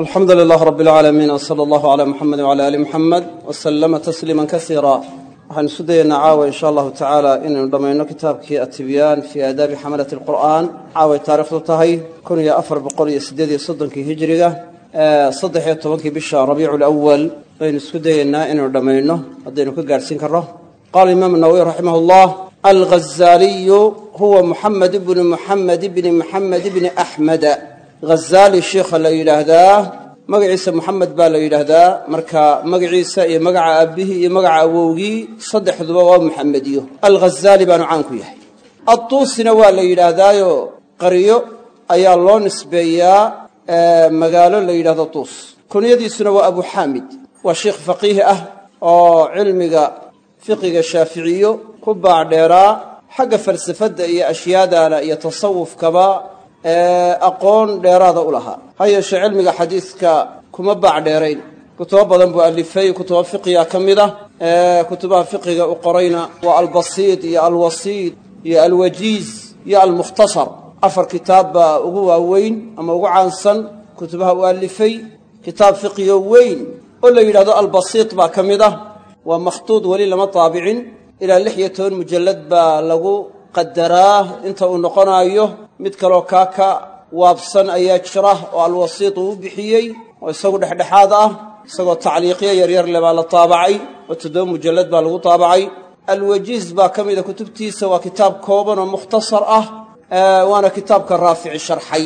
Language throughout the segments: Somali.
alxamdu lilah rab اlcaalamiin wsala allahu cala muxamedi wcala ali muxamed waslama tasliima kasiira waxaan isu dayaynaa caawa insha allahu tacaala inaynu dhammayno kitaabkii atibyaan fii aadaabi xamalati alqur'aan caaway taarikhdu tahay kun iyo afar boqol iyo siddeed iyo soddonkii hijiriga saddex iyo tobankii bisha rabiicu lawal baynu isku dayaynaa inaynu dhammayno haddaynu ka gaadhsiin karno qaala imaam nawawi raximah llah alghazaaliyu huwa muxamed bnu muxamed bni muxamed bni axmeda ghazaali sheikha la yidhaahdaa magaciisa moxamed baa la yidhaahdaa marka magaciisa iyo magaca aabbihii iyo magaca awowgii saddexduba waa muxamediyo alghazaali baanu caan ku yahay. Adduusina waa la yidhaahdaayo qaryo ayaa loo nisbeeyaa magaalo la yidhahdo duus kunyadiisuna waa abu xaamid. Waa sheikh faqiih ah oo cilmiga fiqiga shaaficiyo ku baacdheeraa xagga falsafadda iyo ashyaadana iyo tasawufkaba aqoon dheeraada u lahaa. Ha yeeshee cilmiga xadiidka kuma baacdheerayn kutubo badan buu alifay kutuba fiqiga ka mid ah kutubaha fiqiga u qorayna waa albasiid iyo alwasiid iyo alwajiiz iyo almukhtasar. Afar kitaab baa ugu waaweyn ama ugu caansan kutubaha uu alifay kitaab fiqigo weyn oo la yidhahdo albasiid baa ka mid ah. Waa makhtuud weli lama taabicin ilaa lix iyo toban mujallad baa lagu qadaraa inta uu noqonaayo mid kaloo kaa ka waabsan ayaa jira oo alwasiit uu u bixiyey oo isagu dhexdhexaad ah isagoo tacliiqyo yaryar le baa la taabacay oo toddoba mujallad baa lagu taabacay. Alwajiiz baa ka mida kutubtiisa waa kitaab kooban oo mukhtasar ah waana kitaabka raafici sharxay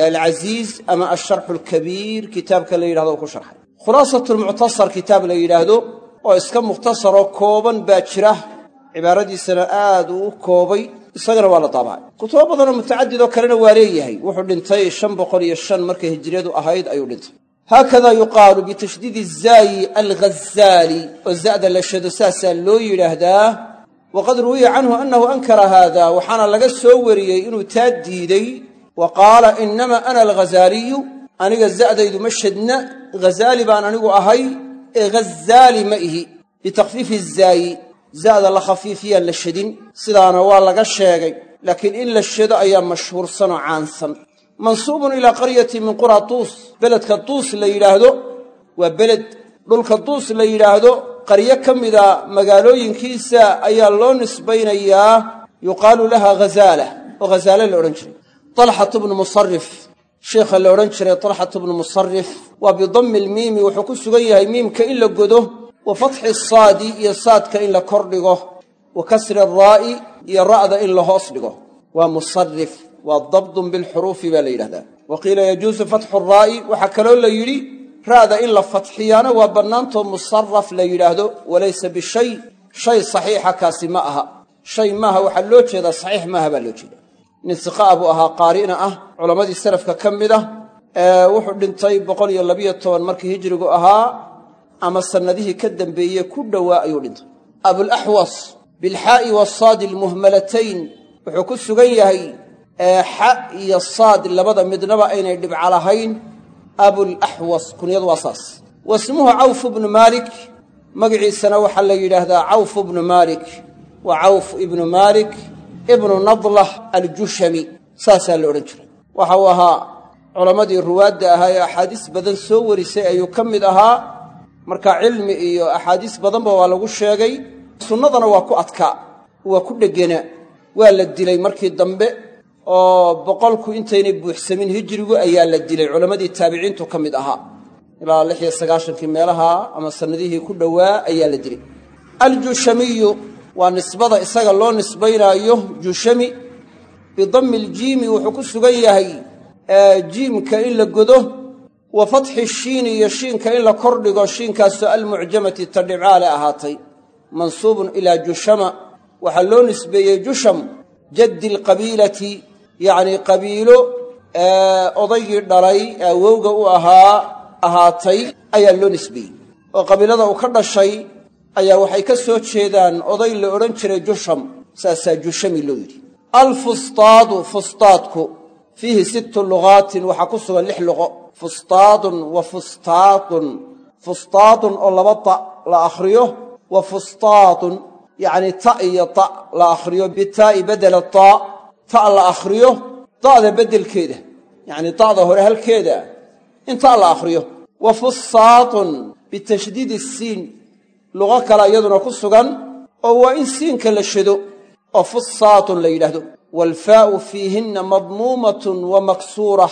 ee alcasiiz ama alsharxu alkabiir kitaabka la yidhahdo uu ku sharxay. Khulaasatulmuctasar kitaab la yidhaahdo oo iska mukhtasaroo kooban baa jira cibaaradiisana aad uu u koobay isagana waa la daabacay. Kutubo badanoo mutacadidoo kalena waa leeyahay. Wuxuu dhintay shan boqol iyo shan markay hijriyadu ahayd ayuu dhintay. Haakada yuqaalu bitashdiidi zaayi alghazaali oo za'da la shado saasaa loo yidhaahdaa waqad ruwiya canhu annahu ankara haada waxaana laga soo wariyey inuu taa diiday wa qaala inama ana alghazaaliyu aniga za'daydu ma shadna ghazaali baan anigu ahay ee ghazaali ma ihi bitakfiifi zaayi za'da la khafiifiyaan la shadin sidaana waa laga sheegay laakiin in la shado ayaa mashhuursanoo caansan. Mansuubun ilaa qaryati min qura duus beledka duus la yidhaahdo waa beled. Dhulka duus la yidhaahdo qaryo ka mida magaalooyinkiisa ayaa loo nisbaynayaa yuqaalu laha ghazaala. Oo ghazaale la odhan jiray. Talxatu bnu musarif sheikha la odhan jiray talxatu bnu musarif waa bidammi lmiimi wuxuu ku sugan yahay miimka in la godo wa fatxi saadi iyo saadka in la kor dhigo wa kasri araa'i iyo ra'da in la hoos dhigo. Waa musarif waa dabdun bilxuruufi baa la yidhahdaa. Wa qiila yajuusu fatxu raa'i waxaa kaloo la yidhi ra'da in la fatxiyaana waa bannaantoo musaraf la yidhaahdo walaysa bishay shay saxiixa kaasi ma aha. Shay maaha waxaa loo jeedaa saxiix maaha baa loo jeeda nin siqaa buu ahaa qaari'na ah culammadii salafka ka mid ah wuxuu dhintay boqol iyo labiyo toban markii hijrigu ahaa ama sannadihii ka dambeeye ku dhowaa ayuu dhintay. Abulaxwas bilxaa'i wasaadi almuhmalatayn wuxuu ku sugan yahay xa iyo saad labada midnaba aynay dhibca lahayn. Abulaxwas kunyadu waa saas. Wasmuhu cawfu bnu maalik. Magiciisana waxaa la yidhaahdaa cawfu bnu maalik. Wa cawf ibnu maalik ibnu nadlah aljushami. Saasaa la odhan jiray. Waxa uu ahaa culammadii ruwaadda ahaa ee axaadiis badan soo warisay ayuu ka mid ahaa marka cilmi iyo axaadiis badanba waa lagu sheegay sunnadana waa ku adkaa waa ku dhegena waa la dilay markii dambe oo boqolku intaynay buuxsamin hijrigu ayaa la dilay culammadii taabiciintu ka mid ahaa ilaa lix iyo sagaashankii meelaha ama sannadihii ku dhowaa ayaa la dilay. Aljushamiyu waa nisbada isaga loo nisbaynaayo jushami. Bidammi aljiimi wuxuu ku sugan yahay jiimka in la godo wa fatxi shiini iyo shiinka in la kor dhigo shiinkaasoo almucjamati ta dhibcaale ahaatay mansuubun ilaa jushama. Waxaa loo nisbeeyey jusham jaddi alqabiilati yacnii qabiilo odaygii dhalay ee awowga u ahaa ahaatay ayaa loo nisbeeyey. Oo qabiilada uu ka dhashay ayaa waxay ka soo jeedaan oday la odhan jiray jusham saasaa jushami loo yidhi. Alfustaadu fiihi sittu lugaatin waxaa ku sugan lix luqo. Fustaadun wa fustaadun. Fustaadun oo laba ta la akhriyo wa fustaadun yacnii ta iyo ta la akhriyo. Bitaa'i bedela taa ta la akhriyo da'da beddelkeeda yacnii da'da hore halkeeda intaa la akhriyo. Wa fusaatun bitashdiidi siin luqo kale iyaduna ku sugan oo waa in siinka la shado oo fusaatun la yidhaahdo waalfaa'u fiihinna madmuumatun wa maksuura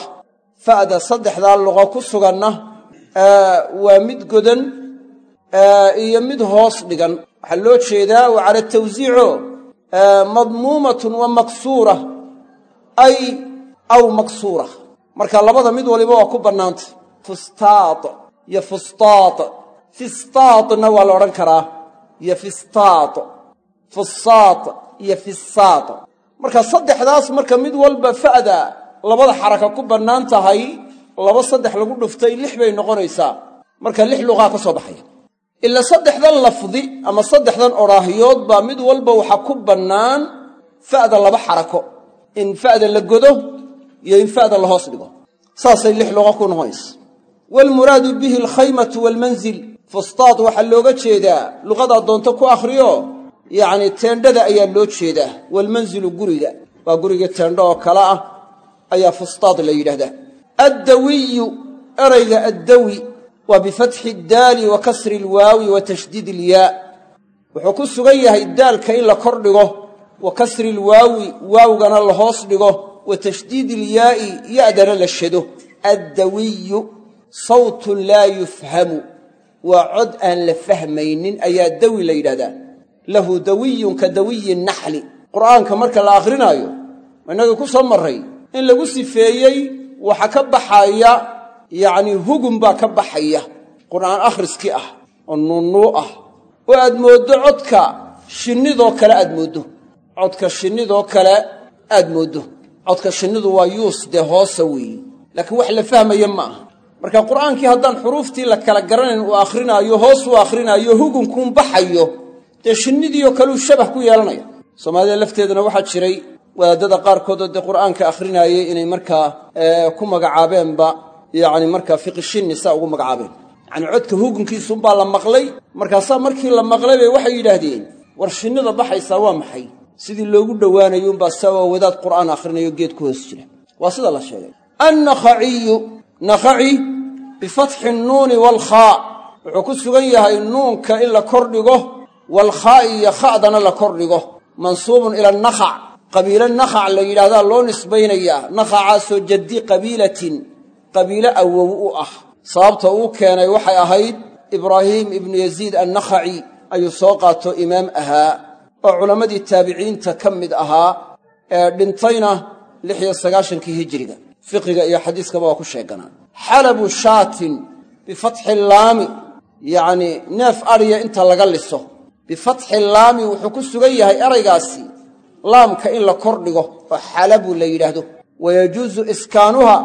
fa'da saddexdaa luqo ku suganna waa mid godan iyo mid hoos dhigan waxaa loo jeedaa waa cala tawsiico madmuumatun wa maksuura ay aw maksuura marka labada mid waliba waa ku bannaantay fustaad iyo fustaad fistaadna waa la odhan karaa marka saddexdaas marka mid walba fa'da labada xaraka ku bannaan tahay laba saddex lagu dhuftay lix bay noqonaysaa. Marka lix luqaa ka soo baxaya. Ila saddexdan lafdi ama saddexdan odhaahiyood baa mid walba waxaa ku bannaan fa'da laba xarako. In fa'da la godo iyo in fa'da la hoos dhigo. Saasay lix luqa ku noqonaysa. Waalmuraadu bihi alkhaymatu waalmanzil fustaad waxaa looga jeedaa luqadaa doonto ku akhriyo yacni teendhada ayaa loo jeedaa. Waalmanzilu guriga. Waa guriga teendho oo kale ah. Ayaa fustaad la yidhahdaa addawiyu erayga addawi waa bifatxi daali wa kasri alwaawi wa tashdiid ilyaa wuxuu ku sugan yahay daalka in la kor dhigo wa kasri ilwaawi waawgana la hoos dhigo wa tashdiid ilyaa'i ya'dana la shado addawiyu sawtun laa yufhamu. Waa cod aan la fahmaynin ayaa dawi la yidhahdaa lahu dawiyun ka dawiyi naxli. Qur'aanka marka la akhrinaayo innagii ku soo marray? In lagu sifeeyey waxa ka baxaya yacnii hugun baa ka baxaya. Qur'aan akhriskii ah oo nuunnuu ah. Oo aad mooddo codka shinnidoo kale aad mooddo codka shinnidoo kale aad mooddo codka shinnidu waa yuus dee hoosa weeye laakiin wax la fahmaya ma aha. Marka qur'aankii haddaan xuruuftii la kala garanayn uu akhrinaayo hoos uu akhrinaayo hugunkuun baxayo dee shinnidiioo kaleu shabah ku yeelanaya. Soomaalida lafteedana waxaa jiray wadaadada qaarkoodoo dee qur'aanka akhrinaayey inay markaa ku magacaabeenba yacni markaa fiqi shinni saa ugu magacaabeen. Yacni codka hugunkiisuunbaa la maqlay. Markaasaa markii la maqlay waxay yidhaahdeen war shinnida baxaysaa waa maxay? Sidii loogu dhowaanayuunbaa saa waa wadaad qur'aan akhrinayo geed ku hoos jira. Waa sida la sheegay. Annakhaciyu nakhaci bifatxi nnuuni waalkhaa wuxuu ku sugan yahay nuunka in la kordhigo waalkhaa'i iyo kha'dana la kordhigo mansuubun ila annakhac qabiilo nakhac la yidhaahdaa loo nisbaynayaa nakhacaasoo jaddi qabiilatin. Qabiilo awow u ah. Sababta uu keenay waxay ahayd ibraahiim ibnu yaziid annakhaci ayuu soo qaato imaam ahaa oo culammadii taabiciinta ka mid ahaa ee dhintayna lix iyo sagaashankii hijiriga. Fiqiga iyo xadiiskaba waa ku sheeganaa xalabu shaatin bifatxi laami neef adhiya inta laga liso bifatxi laami wuxuu ku sugan yahay eraygaasi laamka in la kor dhigo oo xalabu la yidhaahdo. Wayajuusu iskaanuha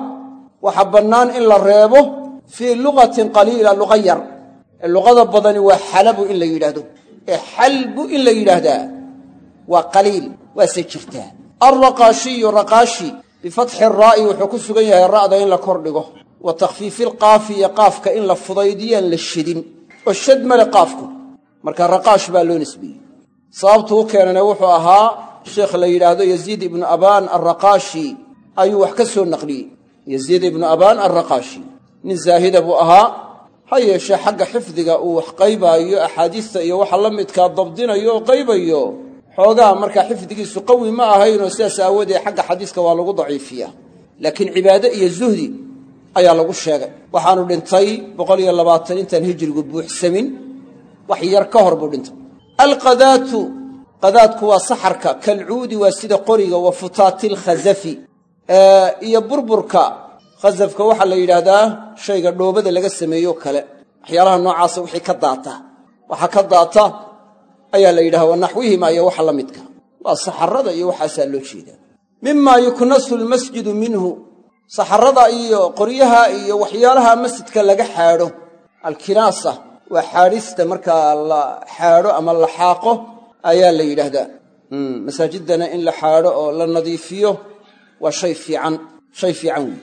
waxaa bannaan in la reebo fii lugatin qaliila luqa yar. Ee luqada badani waa xalabu in la yidhaahdo. Ee xalbu in la yidhaahdaa waa qaliil waase jirtaa alraqaashiyu raqaashi bifatxi raa'i wuxuu ku sugan yahay ra'da in la kor dhigo. Wa takhfiifi iyo qaafka in la fudaydiyaan la shidin. Oo shad male qaafku marka raqaash baa loo nisbeeyey sababtu u keenana wuxuu ahaa sheekh la yidhaahdo yaziid ibnu abaan alraqaashi ayuu wax ka soo naqliyey. Yaziid ibnu abaan alraqaashi. Nin zaahida buu ahaa. Ha yeeshee xagga xifdiga uu wax qaybaayo axaadiista iyo waxa la midkaa dabdinayo qaybayo. Xoogaa markaa xifdigiisu qawi ma ahaynoo sidaas aawoodee xagga xadiiska waa lagu daciifiyaa. Laakiin cibaade iyo zuhdi ayaa lagu sheegay. Waxaanu dhintay boqol iyo labaatan intaan hijrigu buuxsamin wax yar ka hor buu dhintay. Alqadaatu qadaadku waa saxarka kalcuudi waa sida qoriga wa futaati lkhazafi iyo burburka khasafka waxaa la yidhaahdaa shayga dhoobada laga sameeyo kale. Waxyaalaha noocaasa wixii ka daata. Waxa ka daata ayaa la yidhaha wa naxwihima iyo waxa la midka. Waa saxarada iyo waxaasaa loo jeedaa. Mimaa yuknasu lmasjidu minhu saxarada iyo qoryaha iyo waxyaalaha masjidka laga xaadho alkinaasa waa xaadhista markaa la xaadho ama la xaaqo ayaa la yidhaahdaa. Masaajidana in la xaadho oo la nadiifiyo waa shay fiican shay fiican weyi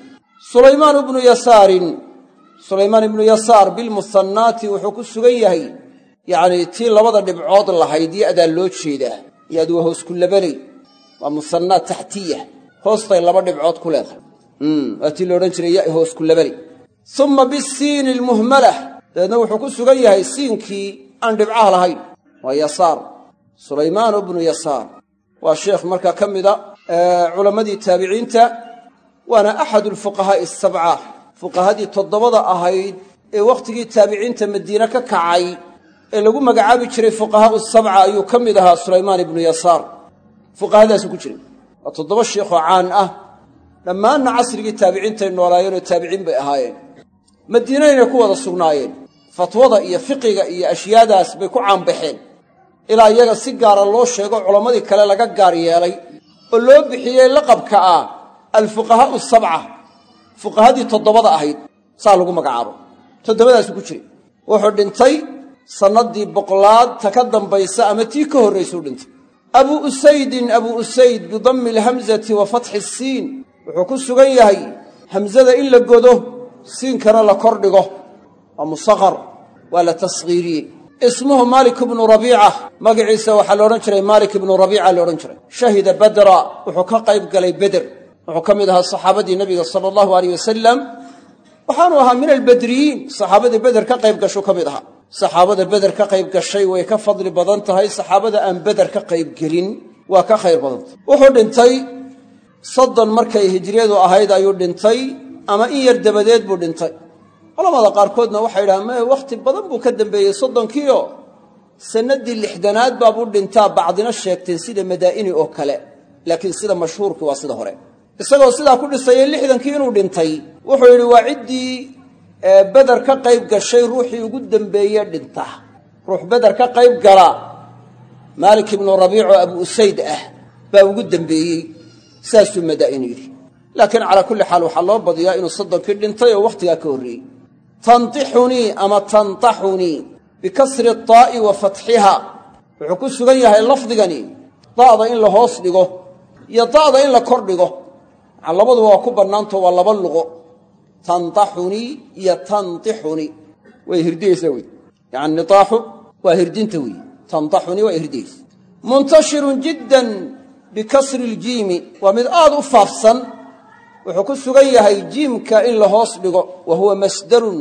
sulaymaan ibnu yasaarin sulaymaan ibnu yasaar bilmusannaati wuxuu ku sugan yahay yacnii tii labada dhibcood lahayd ya-daa loo jeedaa. Ya-du waa hoos ku labanay waa musannaat taxtiya hoostay laba dhibcood ku leedahay. Waa tii la jiray ya hoos ku labanay uma bisiini almuhmalah dabeedna wuxuu ku sugan yahay siinkii aan dhibcaha lahayn. Waa yasaar. Sulaymaan bnu yasaar. Waa sheekh markaa ka mida culammadii taabiciinta waana axadu alfuqahaa'i asabca fuqahadii toddobada ahayd ee wakhtigii taabiciinta madiine ka kacay ee lagu magacaabi jiray fuqahaa'u sabca ayuu ka mid ahaa sulaymaan ibnu yasaar. Fuqahadaasuu ku jiray. Waa toddoba sheekhoo caan ah. Dhammaanna casrigii taabiciintay noolaayeenoo taabiciin bay ahaayeen. Madiinaynay ku wada sugnaayeen fatwada iyo fiqiga iyo ashyaadaas bay ku caanbaxeen. Ilaa iyaga si gaara loo sheego culammadii kale laga gaar yeelay oo loo bixiyey laqabka ah alfuqahaa'u sabca fuqahadii toddobada ahayd saa lagu magacaabo. Toddobadaasuu ku jiray. Wuxuu dhintay sannaddii boqolaad ta ka dambaysa ama tii ka horraysuu dhintay. Abuu usaydin abuu usayd bidammi alhamzati wa fatxi isiin wuxuu ku sugan yahay hamsada in la godo siinkana la kordhigo waa musaqar waa la tasghiiriyey. Ismuhu maalik ibnu rabiica magaciisa waxaa la odhan jiray maalik ibnu rabiica la odhan jiray. Shahida badra wuxuu ka qayb galay beder wuxuu ka mid ahaa saxaabadii nebiga sala allahu aleyh wasalam waxaanu ahaa min albedriyiin saxaabadii beder ka qayb gashuu ka mid ahaa. Saxaabada beder ka qayb gashay way ka fadli badan tahay. Saxaabada aan beder ka qayb gelin ka khayr dhintay ama in yar dabadeed culamada qaarkoodna waxay yidhahaan me wakhti badan buu ka dambeeyey soddonkiio sannaddii lixdanaad baabuu dhintaa bacdina sheegteen sida madaa'ini oo kale laakiin sida mashhuurkii waa sida hore. Isagoo sidaa ku dhisayay lixdankii inuu dhintay wuxuu yidhi waa ciddii beder ka qayb gashay ruuxii ugu dembeeye dhinta. Ruux beder ka qayb gala maalik ibnu rabiico abu usayd ah baa ugu dembeeyey saasuu madaa'inu yidhi. Laakiin calaa kulli xaal waxaa loo badiyaa inuu soddonkii dhintay oo wakhtigaa ka horreeyey tantixunii ama tantaxunii bikasri taa'i wa fatxiha wuxuu ku sugan yahay lafdigani da'da in la hoos dhigo iyo da'da in la kor dhigo. Maa labaduba waa ku bannaanto waa laba luqo. Tantaxunii iyo tantixunii way hirdiyeysaa wey. Yani nitaaxu waa hirdinta wey. Tantaxunii waa hirdiyeysa muntashirun jiddan bikasri ljiimi waa mid aad u faafsan wuxuu ku sugan yahay jiimka in la hoos dhigo wa huwa masdarun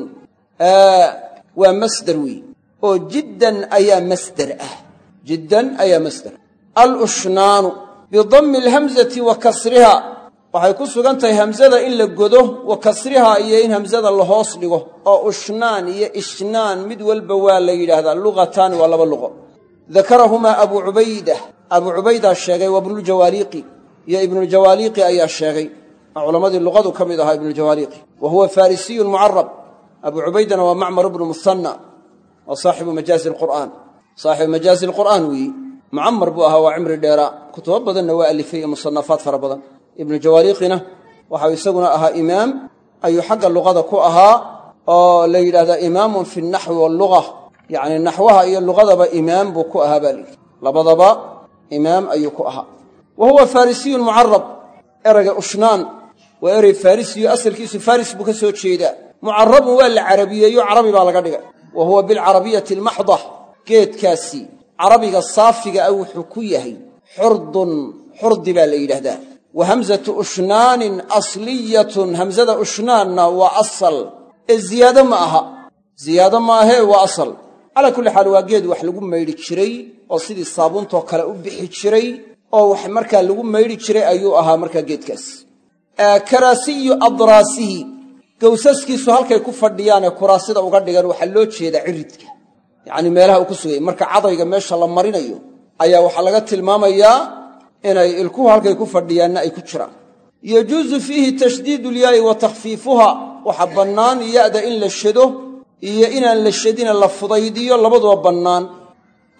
waa masdar wey oo jiddan ayaa masdar ah jiddan ayaa masdar. Alushnaanu bidammi alhamzati wa kasriha waxay ku sugan tahay hamzada in la godo wa kasriha iyo in hamzada la hoos dhigo oo ushnaan iyo ishnaan mid walba waa la yidhaahdaa lugataani waa laba luqo. Dakarahumaa abuu cubayda abuu cubaydaa sheegay wa ibnuljawaaliiqi iyo ibnuljawaaliiqi ayaa sheegay culammadii luqadu ka mid ahaa ibnuljawaaliiqi wa huwa farrisiyun mucarab abuu cubaydana waa macmar ibnu muhanna waa saaxibu majaazi alqur'aan. Saaxibu majaazi alqur'aan weeyi mucamar buu ahaa waa cimri dheeraa kutubo badanna waa alifay iyo musanafaad fara badan. Ibnu jawaaliiqina waxau isaguna ahaa imaam. Ayuu xagga luqada ku ahaa oo la yidhahdaa imaamun fi naxwi walluga yacni naxwaha iyo luqadaba imaam buu ku ahaa baa layidhi labadaba imaam ayuu waa erey farrisiyo asalkiisu faris buu ka soo jeedaa mucarabun waa la carabiyeeyo carabi baa laga dhigay. Wa huwa bilcarabiyati almaxda geedkaasi carabiga saafiga ah wuxuu ku yahay xurdun xurdi baa la yidhaahdaa. Wa hamzatu ushnaanin asliyatun. Hamzada ushnaanna waa asal. Ee ziyaado ma aha. Ziyaado ma ahee waa asal. Calaa kulli xaal waa geed wax lagu maydhi jiray oo sidii saabuuntoo kale u bixi jiray oo wax markaa lagu maydhi jiray ayuu ahaa markaa geedkaas karaasiyu adraasihi. Gawsaskiisu halkay ku fadhiyaanee kuraasida uga dhigan waxaa loo jeedaa ciridka. Yacni meelaha uu ku sugay. Marka cadayga meesha la marinayo ayaa waxaa laga tilmaamayaa inay ilkuhu halkay ku fadhiyaanna ay ku jiraan. Yajuusu fiihi tashdiidu lyaa'i wa takhfiifuha. Waxaa bannaan ya'da in la shado iyo inaan la shadina la fudaydiyo labaduba bannaan.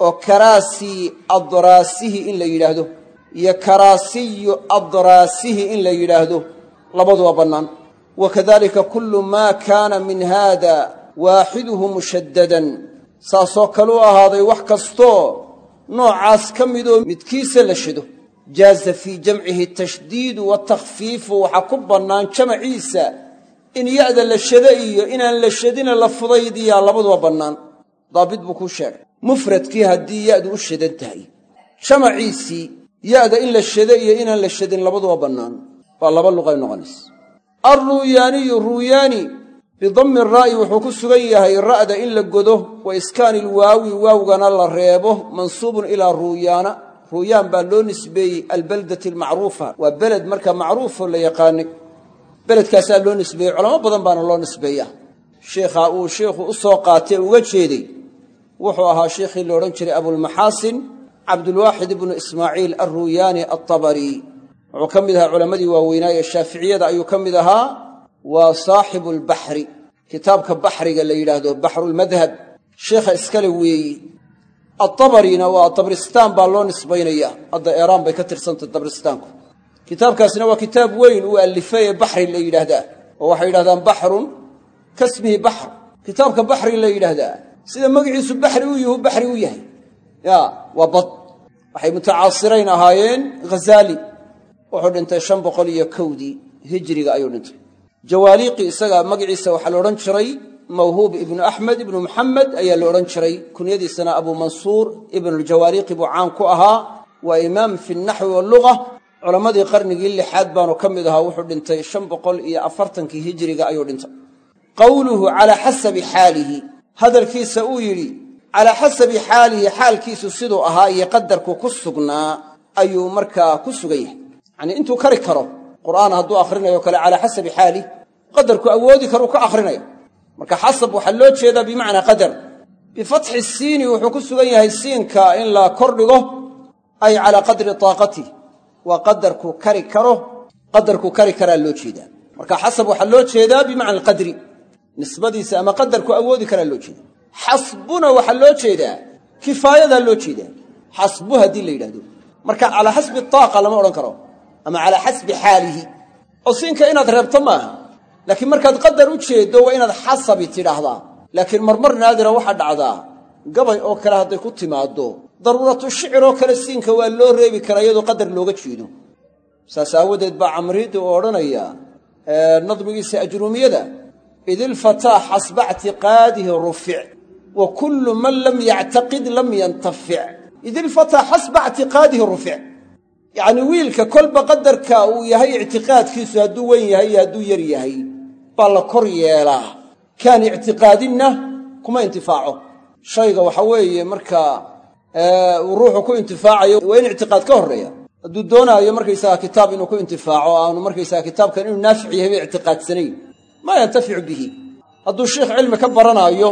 Oo karaasii adraasihi in la yidhaahdo iyo karaasiyu adraasihi in la yidhaahdo labaduba bannaan. Wa kadalika kullu maa kaana min haada waaxiduhu mushaddadan saasoo kale u ahaaday wax kastoo noocaas ka midoo midkiisa la shado jaaza fii jamcihi tashdiidu watakfiifu waxaa ku bannaan jamaciisa in ya'da la shado iyo inaan la shadina la fudaydiyaa labaduba bannaan. Daabit buu kuu sheegay. Mufradkii haddii ya'du u shadan tahay jamaciisii ya'da in la shado iyo inaan la shadin labaduba bannaan. Waa laba luqay noqonaysa alruuyaaniyu ruuyaani bidammi raa'i wuxuu ku sugan yahay ra'da in la godo wa iskaani ilwaawi waawgana la reebo mansuubun ilaa ruuyaana. Ruuyaan baa loo nisbeeyey albaldati almacruufa waa beled marka macruufoo la yaqaanay beledkaasaa loo nisbeeyey culamo badan baana loo nisbeeya sheikha uu sheikhu u soo qaatay uga jeeday. Wuxuu ahaa sheikhii la odhan jiray abulmaxaasin cabdulwaaxid ibnu ismaaciil alruuyaani altabari. Wuxuu ka mid ahaa culammadii waaweynaa ee shaaficiyada ayuu ka mid ahaa waa saaxibu albaxri kitaabka baxriga la yidhaahdo baxrulmadhab sheikha iskale weeyi. Altabarina waa dabristaan baa loo nisbaynaya. Hadda eeraan bay ka tirsantay dabristaanku kitaabkaasina waa kitaab weyn uu allifay ee baxri la yidhaahdaa oo waxay yidhahdaan baxrun kasmihi baxr. Kitaabka baxri la yidhaahdaa. Sida magaciisu baxri u yuhu baxri u yahay ya waa bad. Waxay mutacaasirayn ahaayeen ghazaali. Wuxuu dhintay shan boqol iyo kowdii hijriga ayuu dhintay. Jawaaliiqi isaga magaciisa waxaa la odhan jiray mawhuub ibnu axmed ibnu muxamed ayaa la odhan jiray. Kunyadiisana abuu mansuur ibnuljawaaliiqi buu caan ku ahaa. Waa imaam fi naxwi waluga culammadii qarnigii lixaad baanu ka mid ahaa. Wuxuu dhintay shan boqol iyo afartankii hijriga ayuu dhintay. Qowluhu calaa xasabi xaalihi. Hadalkiisa uu yidhi calaa xasabi xaalihi xaalkiisu siduu ahaa iyo qadarku ku sugnaa ayuu markaa ku sugan yahay yacnii intuu kari karo qur'aan hadduu akhrinayo kale calaa xasabi xaalih qadarku awoodi karuu ka akhrinayo. Marka xasab waxaa loo jeedaa bimacnaa qadar. Bifatxi siini wuxuu ku sugan yahay siinka in la kordhigo ay calaa qadri taaqatih waa qadarku kari karo qadarku kari karaa loo jeedaa. Marka xasab waxaa loo jeedaa bimacna alqadri nisbadiisa ama qadarku awoodi karaa loo xasbuna waxaa loo jeedaa kifaayadaa loo jeedaa. Xasbu haddii la yidhahdo marka calaa xasbi taaqa lama odhan karo ama calaa xasbi xaalihi. Oo siinka inaad reebto maaha laakiin markaad qadar u jeeddo waa inaad xasabi tidhaahdaa. Laakiin marmar naadira waxaa dhacdaa gabay oo kale hadday ku timaaddo daruuratu shicir oo kale siinka waa loo reebi karaa iyadoo qadar looga jeedo. Saas aawadeed baa camriidda uu odhanaya nadmigiisa ajruumiyada id ilfataa xasba ictiqaadihi rufic wa kullu man lam yactaqid lam yantafic. Id ilfataa xasba ictiqaadihi rufic. Yacnii wiilka kolba qadarka uu yahay ictiqaadkiisu hadduu wen yahay iyo hadduu yar yahay baa la kor yeelaa. Kaan ictiqaadinna kuma intifaaco. Shayga waxa weeye markaa uu ruuxu ku intifaacayo waa in ictiqaad ka horreeya. Hadduu doonaayo markaysaga kitaab inuu ku intifaaco aanu markaysaga kitaabkan inuu naafic yahay bay ictiqaadsanayn maa yantaficu bihi. Hadduu sheikh cilmi ka baranaayo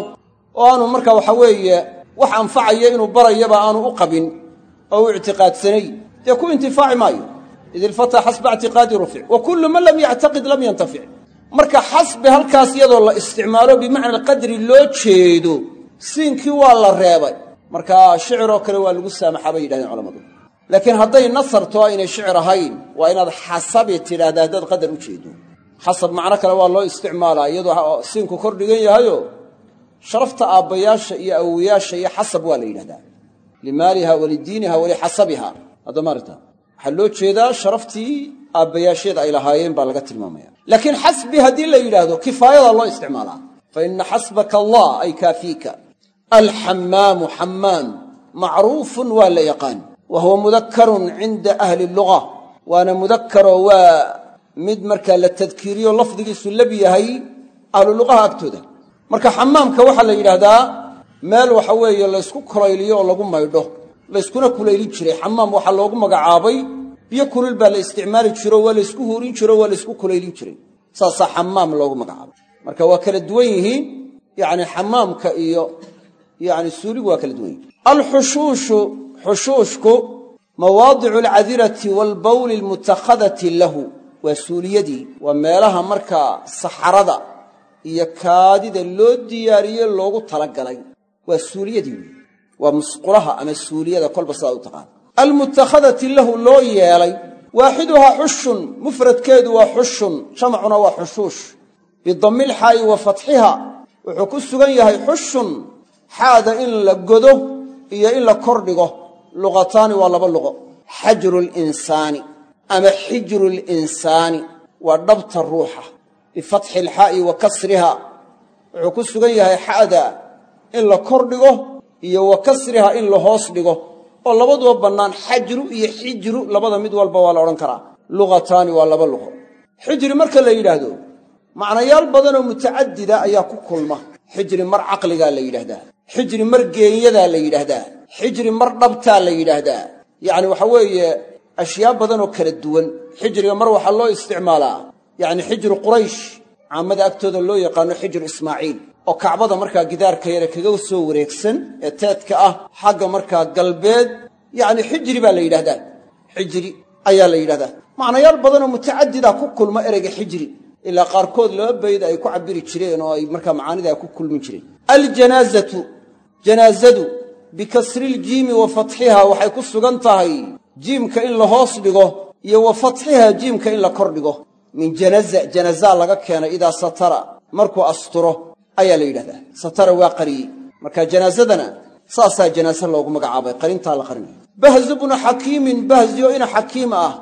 oo aanu marka waxa weeye wax anfacaya inuu barayaba aanu u qabin oo u ictiqaadsanayn. Dee ku intifaaci maayo. Id ilfataa xasba ictiqaadi rufic. Wa kullu man lam yactaqid lam yantafic. Marka xasbi halkaas iyadoo la isticmaalo bimacna alqadri loo jeedo siinkii waa la reebay. Marka shiciroo kale waa lagu saamaxaa bay yidhahdeen culammadu. Laakiin hadday nasarto aynay shicir ahayn waa inaad xasabi tidhahdaa haddaad qadar u jeedo. Xasab macno kale waa loo isticmaalaa iyadoo siinku kor dhigan yahayo sharafta aabbayaasha iyo awowayaasha iyo xasab waa la yidhahdaa. Limaaliha walidiiniha walixasabiha haddamaarta waxaa loo jeedaa sharaftii aabbayaasheed ay lahaayeen baa laga tilmaamaya laakiin xasbi haddii la yidhaahdo kifaayada loo isticmaalaa. Fa ina xasbaka allah ay kaafiika alxammaamu xammaam macruufun waa la yaqaan. Wa huwa mudakarun cinda ahli luga waana mudakaroo waa mid markaa la tadkiiriyo lafdigiisu lab yahay ahlu marka xamaamka waxaa la yidhaahdaa meel waxa weeye laysku kulayliyo oo lagu maydho. Layskuna kulaylin jiray. Xamaam waxaa loogu magacaabay biyo kulul baa la isticmaali jiro waa laysku huurin jiro waa laysku kulaylin jiray. Saasaa xamaam loogu magacaabay. Marka waa kala duwan yihiin yacni xamaamka iyo yacni suuligu waa kala duwan yihiin alxushuushu xushuushku mawaadicu alcadirati waalbawli almutakhadati lahu waa suuliyadii waa meelaha markaa saxarada iyo kaadida loo diyaariye loogu talagalay. Waa suuliyadii wey waa musqulaha ama suuliyada kolba sidaad u taqaan. Almutakhadati lahu loo yeelay. Waaxiduhaa xushun mufradkeedu waa xushun jamacuna waa xushuush bidamilxaa'i wa fatxiha. Wuxuu ku sugan yahay xushun xaada in la godo iyo in la kordhigo luqataani waa laba luqo. Xajru linsaani ama xijru linsaani waa dhabta ruuxa bifatxi alxaa'i wa kasriha. Wuxuu ku sugan yahay xa'da in la kordhigo iyo wa kasriha in la hoos dhigo oo labaduba bannaan xajru iyo xijru labada mid walba waa la odhan karaa. Luqataani waa laba luqo xijri marka la yidhaahdo macnayaal badanoo mutacadida ayaa ku kulma. Xijri mar caqligaa la yidhaahdaa. Xijri mar geenyadaa la yidhaahdaa. Xijri mar dhabtaa la yidhaahdaa. Yacni waxa weeye ashyaa badanoo kala duwan. Xijriga mar waxaa loo isticmaalaa yacni xijru quraysh caamada agtooda loo yaqaano xijru ismaaciil oo kacbada markaa gidaarka yare kaga soo wareegsan ee teedka ah xagga markaa galbeed yacni xijri baa la yidhahdaa. Xijri ayaa la yidhahdaa. Macnayaal badanoo mutacadida ku kulma ereyga xijri ilaa qaarkood laba bayd ay ku cabiri jireen oo ay markaa macaanidaa ku kulmin jireen. Aljanaazatu janaazadu bikasriljiimi wa fatxiha waxay ku sugan tahay jiimka in la hoos dhigo iyo wa fatxiha jiimka in la kor min janaza janazaa laga keenay idaa satara markuu asturo ayaa la yidhahdaa. Satara waa qariyey marka janaazadana saasaa janaaze loogu magacaabay qarintaa la qarinay. Bahzu bnu xakiimin bahziyo ina xakiim ah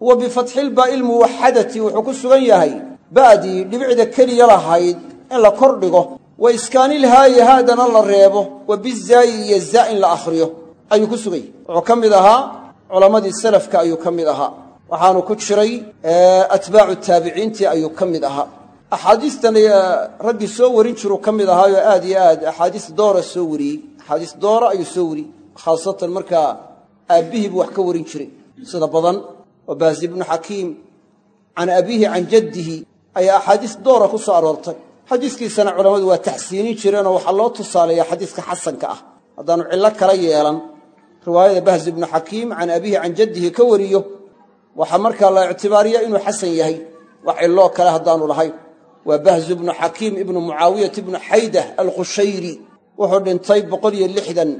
huwa bifatxilbaa'i ilmuwaxadati wuxuu ku sugan yahay ba'dii dhibicda keliya lahayd in la kor dhigo wa iskaanilhaayi haadana la reebo wa bizaayi iyo zaa in la akhriyo. Ayuu ku sugan yahay wuxuu ka mid ahaa culammadii salafka ayuu ka mid ahaa waxaanu ku jiray atbaacu taabiciintii ayuu ka mid ahaa. Axaadiistan raggii soo warin jiruu ka mid ahaayoo aad iyo aad axaadiis doora soo wariyey axaadiis doora ayuu soo wariyey khaasatan markaa aabbihii buu wax ka warin jiray. Sida badan oo baasi ibnu xakiim can abiihi can jaddihi ayaa axaadiis doora ku soo aroortay. Xadiiskiisana culammadu waa taxsiinin jireenoo waxaa loo tusaaleeya xadiiska xasanka ah. Haddaanu cillo kala yeelan riwaayada bahzi ibnu xakiim can abiihi can jaddihi ka wariyo waxaa markaa la ictibaariya inuu xasan yahay wax cilloo kale haddaanu lahayn. Waa bahzu ibnu xakiim ibnu mucaawiyat ibnu xaydah alqushayri. Wuxuu dhintay boqol iyo lixdan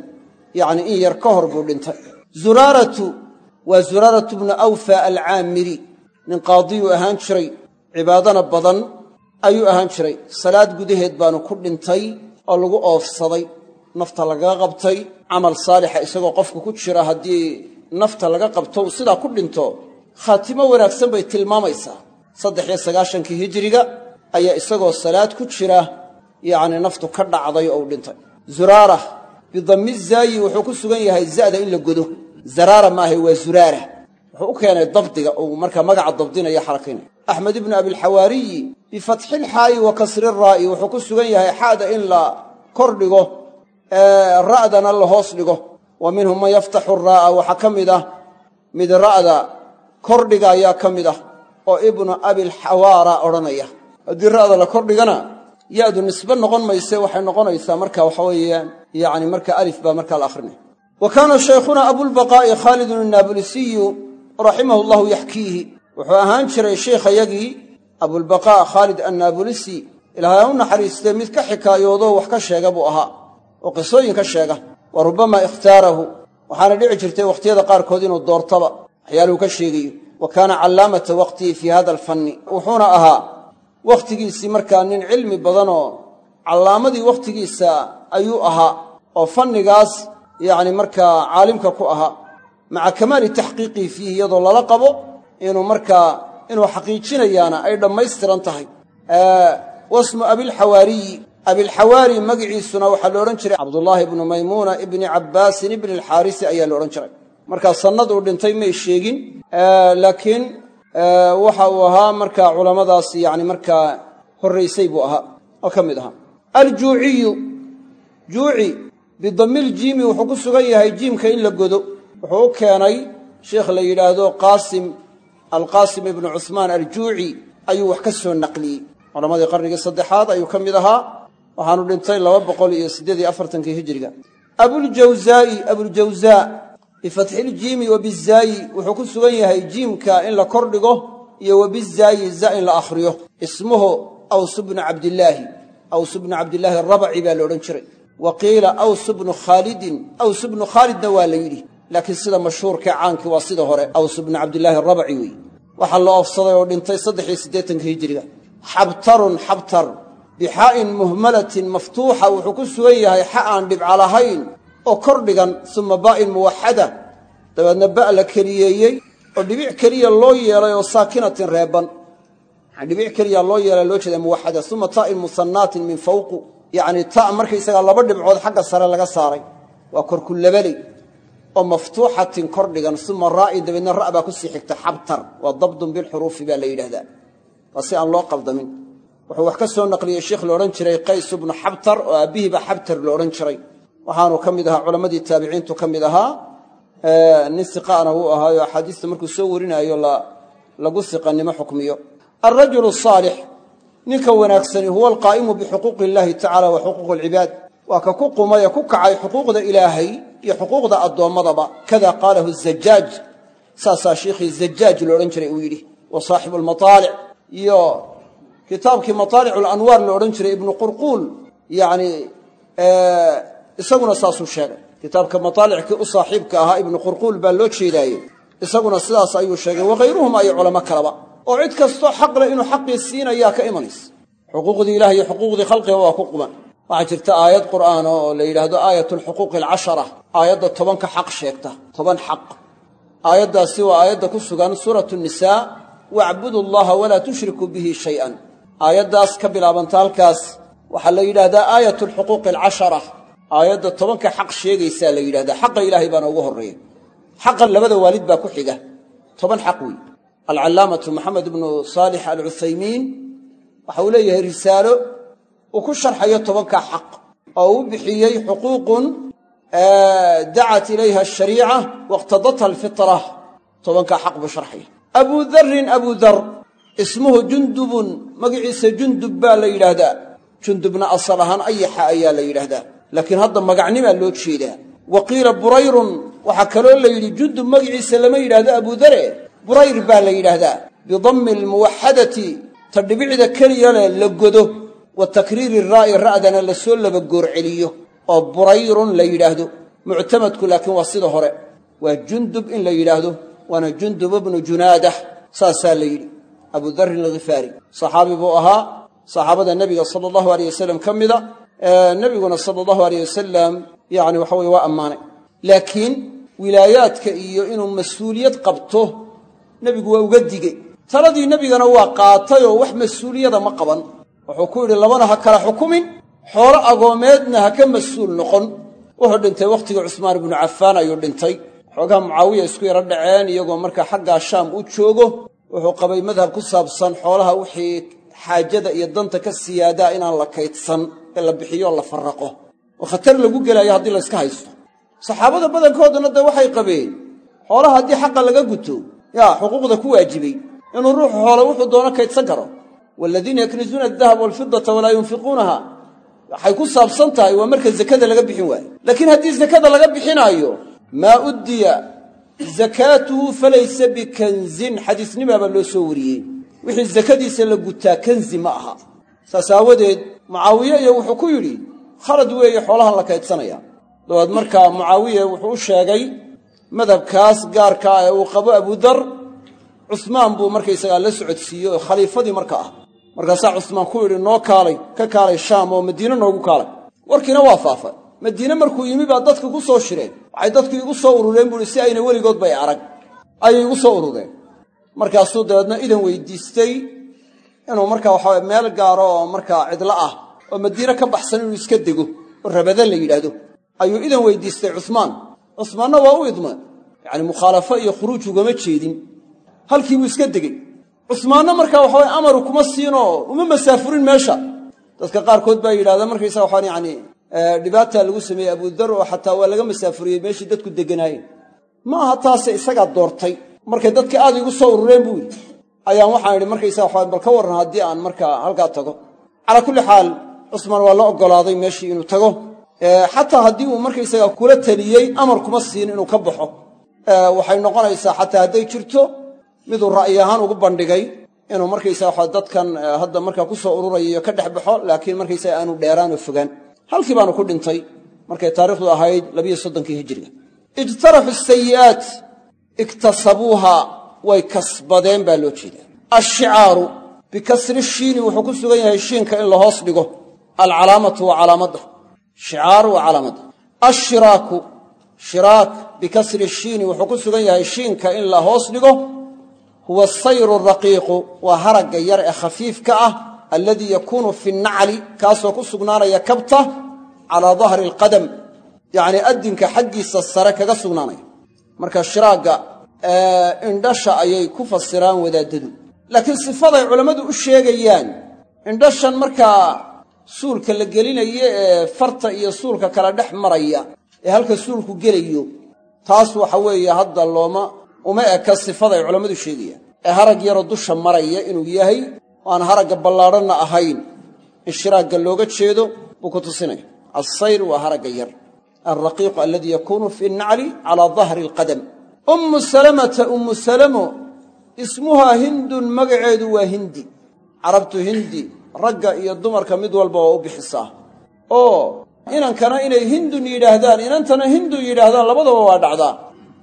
yacni in yar ka hor buu dhintay. Zuraaratu waa zuraaratu bnu awfa alcaamiri. Nin qaadiyuu ahaan jiray cibaadana badan ayuu ahaan jiray. Salaad gudaheed baanu ku dhintay oo lagu oofsaday. Nafta lagaga qabtay camal saalixa isagoo qofku ku jira haddii nafta laga qabto uu sidaa ku dhinto khaatimo wanaagsan bay tilmaamaysaa. Saddex iyo sagaashankii hijiriga ayaa isagoo salaad ku jira yacni naftu ka dhacday oo u dhintay. Zuraara bidammi zaayi wuxuu ku sugan yahay za'da in la godo. Zaraara maahay waa zuraara. Wuxuu u keenay dabdiga uu markaa magaca dabdinaya xarakaynaya axmed ibnu abilxawaariyi bifatxilxaa'i wa kasri raa'i wuxuu ku sugan yahay xaada in la kor dhigo ra'dana la hoos dhigo. Wa minhum man yaftaxu raa'a waxaa ka mid ah mid ra'da kordhiga ayaa ka mid ah oo ibnu abilxawaara odhanaya. Haddii ra'da la kordhigana yaadu nisbe noqon mayse waxay noqonaysaa marka waxa weeyaan yacni marka alif baa markaa la akhrinaya wa kaana shaykhuna abulbaqaa'i khaalidun annaabulisiyu raximahu llahu yaxkiihi wuxuu ahaan jiray sheikhayagii abulbaqaa khaalid annaabulisi ilaahay ha u naxariistee mid ka xikaayoodo wax ka sheega buu ahaa oo qisooyin ka sheega. Wa rubbama ikhtaarahu. Waxaana dhici jirtay wakhtiyada qaarkood inuu doortaba waxyaaluhu ka sheegayo wa kaana callaamata waqtihi fii hada alfanni. Wuxuuna ahaa wakhtigiisii markaa nin cilmi badanoo callaamadii wakhtigiisa ayuu ahaa oo fannigaas yacni markaa caalimka ku ahaa. Maca kamaali taxqiiqihi fiihi iyadoo lala qabo inuu markaa inuu xaqiijinayaana ay dhammaystiran tahay. Wasmu abilxawaariyi abilxawaari magiciisuna waxaa la odhan jiray cabdullaahi ibnu maymuuna ibni cabbaasin ibni alxaarisi ayaa la odhan jiray markaa sannad uu dhintay may sheegin. Laakiin waxa uu ahaa markaa culammadaas yacni markaa horraysay buu ahaa. Oo ka mid ahaa. Aljuuciyu juuci bidamiljiimi wuxuu ku sugan yahay jiimka in la godo. Wuxuu u keenay sheikh la yidhaahdo qaasim alqaasim ibnu cuhmaan aljuuci ayuu wax ka soo naqliyey. Culammadii qarnigii saddexaad ayuu ka mid ahaa. Waxaanu dhintay laba boqol iyo siddeed iyo afartankii hijiriga. Abuljawzaa'i abuljawzaa bifatxiljiimi wa bizaayi wuxuu ku sugan yahay jiimka in la kor dhigo iyo wa bizaayi za in la akhriyo. Ismuhu aws bnu cabdillaahi. Aws bnu cabdillaahi arabaci baa la odhan jiray. Wa qiila aws bnu khaalidin. Aws bnu khaalidna waa la yidhi laakiin sida mashhuurkae caankii waa sida hore aws bnu cabdillaahi arabaci weeye waxaa la oofsaday oo dhintay saddex iyo siddeetanka hijiriga. Xabtarun xabtar. Bixaa'in muhmalatin maftuuxa wuxuu ku sugan yahay xa aan dhibca lahayn oo kor dhigan suma baa'in muwaxada dabeedna ba' la keliyeeyey oo dhibic keliya loo yeelay oo saakinatin reeban. Dhibic keliya loo yeelay loo jeeda muwaxada suma taa'in musannaatin min fawqu. Yacni ta' markaysagaa laba dhibcood xagga sare laga saaray. Waa korkulabaley oo maftuuxatin kor dhigan. Raa'in dabeedna ra' baa ku sii xigta xabtar. Waa dabdun bilxuruufi baa la yidhahdaa waa si aan loo qaldamin wuxuu wax ka soo naqliyey sheikh la odhan jiray qays bnu xabtar oo aabbihiiba xabtar la odhan jiray waxaanu ka mid ahaa culammadii taabiciintu ka mid ahaa nin siqaana ahaayo axaadiista markuu soo warinaayo lagu siqannimo xukmiyo. Alrajulu saalix ninka wanaagsani huwa alqaa'imu bixuquuqi illahi tacala wa xuquuqi alcibaad waa ka ku qumay ee ku kacay xuquuqda ilaahay iyo xuquuqda addoommadaba kada qaalahu zajaaj saasaa sheikhii zajaaj lo odhan jiray uu yidhi wa saaxibu almataalic iyo kitaabkii mataalicu alanwaar la odhan jiray ibnu qurquul. Yacni isaguna saasuu sheegay. Kitaabka mataalicii u saaxiibka ahaa ibnu qurquul baa loo jeedaaye isaguna sidaas ayuu sheegay wakhayruhuma iyo culamo kaleba oo cid kastoo xaq leh inuu xaqii siinayaa ka imanaysa xuquuqdii ilah iyo xuquuqdii khalqiga waa ku quban. Waxaa jirta aayad qur'aan oo la yidhaahdo aayat alxuquuqi alcashara aayadda tobanka xaq sheegta toban xaq. Aayaddaasi waa aayadda ku sugan suuratu nisaa wacbudu allaha walaa tushrikuu bihi shay-an. Aayaddaas ka bilaabanta halkaas waxaa la yidhaahdaa aayat alxuquuqi alcashara aayadda tobanka xaq sheegaysaa la yidhahdaa xaqa ilaahay baana ugu horreeya xaqa labada waalid baa ku xiga. Toban xaq wey alcallaamatu maxamed ibnu saalix alcuthaymiin waxa uu leeyahay risaalo uu ku sharxayo tobanka xaq oo uu bixiyey xuquuqun dacat ilayha ashariica waqtadatha alfitra tobankaa xaq buu sharxaya abuu darin abuu dar ismuhu jundubun magiciisa jundub baa la yidhaahdaa jundubna asal ahaan ayaxa ayaa la yidhaahdaa laakiin hadda magacnimaa loo jeedaa. Wa qiila burayrun waxaa kaloo la yidhi jundub magiciisa lama yidhaahdo abuu dare burayr baa la yidhaahdaa bidammi almuwaxadati ta dhibicda keliya leh la godo. Wa takriiri raa'i ra'dana la soo laba goorceliyo oo burayrun la yidhaahdo. Muctamadku laakiin waa sida hore. Waa jundub in la yidhaahdo waana jundub bnu junaadah saasaa la yidhi. Abuu darin alghifaari saxaabi buu ahaa saxaabada nebiga sala allahu aleyh wasalam ka mida nebiguna sala allahu aleyh wasalam yacni waxa weye waa ammaanay. Laakiin wilaayaadka iyo inuu mas'uuliyad qabto nebigu waa uga digey taladii nebigana waa qaatay oo wax mas'uuliyada ma qaban. Wuxuu ku yidhi labana ha kala xukumin xoolo agoomeedna ha ka mas'uul noqon. Wuxuu dhintay wakhtigii cusmaan ibnu cafaan ayuu dhintay. Xoogaha mucaawiya isku yaro dhaceen iyagoo markaa xaggaa shaam u joogo wuxuu qabay madhab ku saabsan xoolaha wixii xaajada iyo danta ka siyaadaa inaan la kaydsan la bixiyo la farraqo. Oo khatar lagu gelaayo haddii layska haysto. Saxaabada badankooduna dee waxay qabeen xoolaha haddii xaqa laga guto yaa xuquuqda ku waajibay. Inuu ruuxu xoolo wuxuu doono kaydsan karo. Waaladiina yaknizuuna adahab waalfidata walaa yunfiquunaha. Waxay ku saabsan tahay waa marka zakada laga bixin waayo. Laakiin haddii zakada laga bixinaayo maa uddiya zakaatuhu falaysa bikanzin. Xadiisnimaabaa loo soo wariyey. Wixii zakadiisa la gutaa kanzi ma aha. Saas aawadeed mucaawiye iyo wuxuu ku yidhi khalad weeye xoolahan la kaydsanaya. Dabeed markaa mucaawiye wuxuu u sheegay madhabkaas gaarka ah ee uu qabo abudar cusmaan buu markaysagaa la socodsiiyey oo khaliifadii marka ah. Markaasaa cusmaan ku yidhi noo kaalay ka kaalay shaam oo madiine noogu kaalay. Warkiina waa faafay. Madiine markuu yimi baa dadka ku soo shireen. Waxay dadku igu soo urureen buuhi si ayna weligood bay arag. Ayay igu soo urureen. Markaasuu dabeedna idan weydiistay inuu markaa waxaa meel gaaro oo markaa cidlo ah oo madiine ka baxsan inuu iska dego oo rabadan la yidhaahdo ayuu idan weydiistay cusmaan. Cusmaanna waa u idma. Yacani mukhaalafo iyo khuruuj ugama jeedin. Halkii buu iska degey cusmaanna markaa waxaway amaru kuma siinoo uma masaafurin meesha. Dadka qaarkood baa yidhahda markaysaga waxaan yacni dhibaataa lagu sameeyey abudar oo xataa waa laga masaafuriyey meeshii dadku degganaayeen ma aha taase isagaa doortay. Markay dadka aad igu soo urureen buu ayaan waxaan idhi markaysaga waxaa bal ka warran haddii aan markaa halkaa tago. Calaa kulli xaal cusmaan waa la oggolaaday meeshii inuu tago. Xataa haddii uu markaysaga kula taliyey amar kuma siin inuu ka baxo. Waxay noqonaysaa xataa hadday jirto miduu ra'yi ahaan ugu bandhigay inuu markaysaga waxa dadkan hadda markaa ku soo ururayo ka dhex baxo laakiin markaysaga aanu dheeraanoo fogaan. Halkii baanu ku dhintay markay taarikhdu ahayd labiyo soddonkii hijiriga ijtaraxu sayi'aat iktasabuuha way kasbadeen baa loo jeedaa. Ashicaaru bikasri shiini wuxuu ku sugan yahay shiinka in la hoos dhigo. Alcalaamatu waa calaamadda shicaaru waa calaamadda ashiraaku shiraak bikasri shiini wuxuu ku sugan yahay shiinka in la hoos dhigo. Huwa asayru raqiiqu waa haragga yar ee khafiifka ah alladii yakuunu fi nacli kaasoo ku sugnaanaya kabta calaa dahri alqadam. Yacnii addinka xaggiisa sare kaga sugnaanaya. Marka shiraagga indhasha ayay ku fasiraan wadaaddadu laakiin sifaday culammadu u sheegayaan indhashan markaa suulka la gelinayo ee farta iyo suulka kala dhex maraya ee halka suulku gelayo taas waxa weeye hadda looma uma eka sifada ay culammadu sheegayaan. Ee harag yaroo dusha maraya inuu yahay oo aan haragga ballaadhanna ahayn in shiraagga looga jeedo buu ku tusinaya. Assayr waa haragga yar alraqiiqu aladii yakuunu fi nacli calaa dahri alqadam ummu salamata ummu salamo ismuhaa hindun magaceedu waa hindi. Carabtu hindi ragga iyo dumarka mid walba waa u bixisaa oo inankana inay hindun yidhaahdaan inantana hindun yidhaahdaan labadaba waa dhacdaa.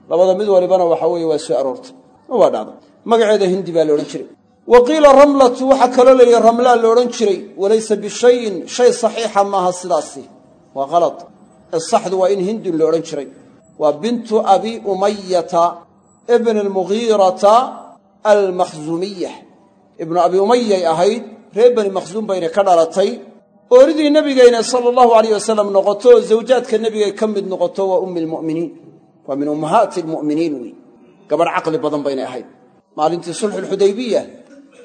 Labada mid walibana waxa weeye waa soo aroortay. Waa dhacda magaceeda hindi baa la odhan jiray. Wa qiila ramlatu waxaa kaloo layihi ramlaa la odhan jiray walaysa bishayin shay saxiixa maaha sidaasi. Waa kalad ee saxdu waa in hindun la odhan jiray waa bintu abi umayata ibn almugiirata almakhzuumiya ibnu abi umayay ahayd reer bani makhsuum bayna ka dhalatay. Ooridii nebigayna sala allahu alayh wasalam noqoto zawjaadka nebigay ka mid noqoto waa ummi lmu'miniin waa min ummahaati almu'miniin wey. Gabadh caqli badan baynay ahayd. Maalintii sulxuulxudaybiya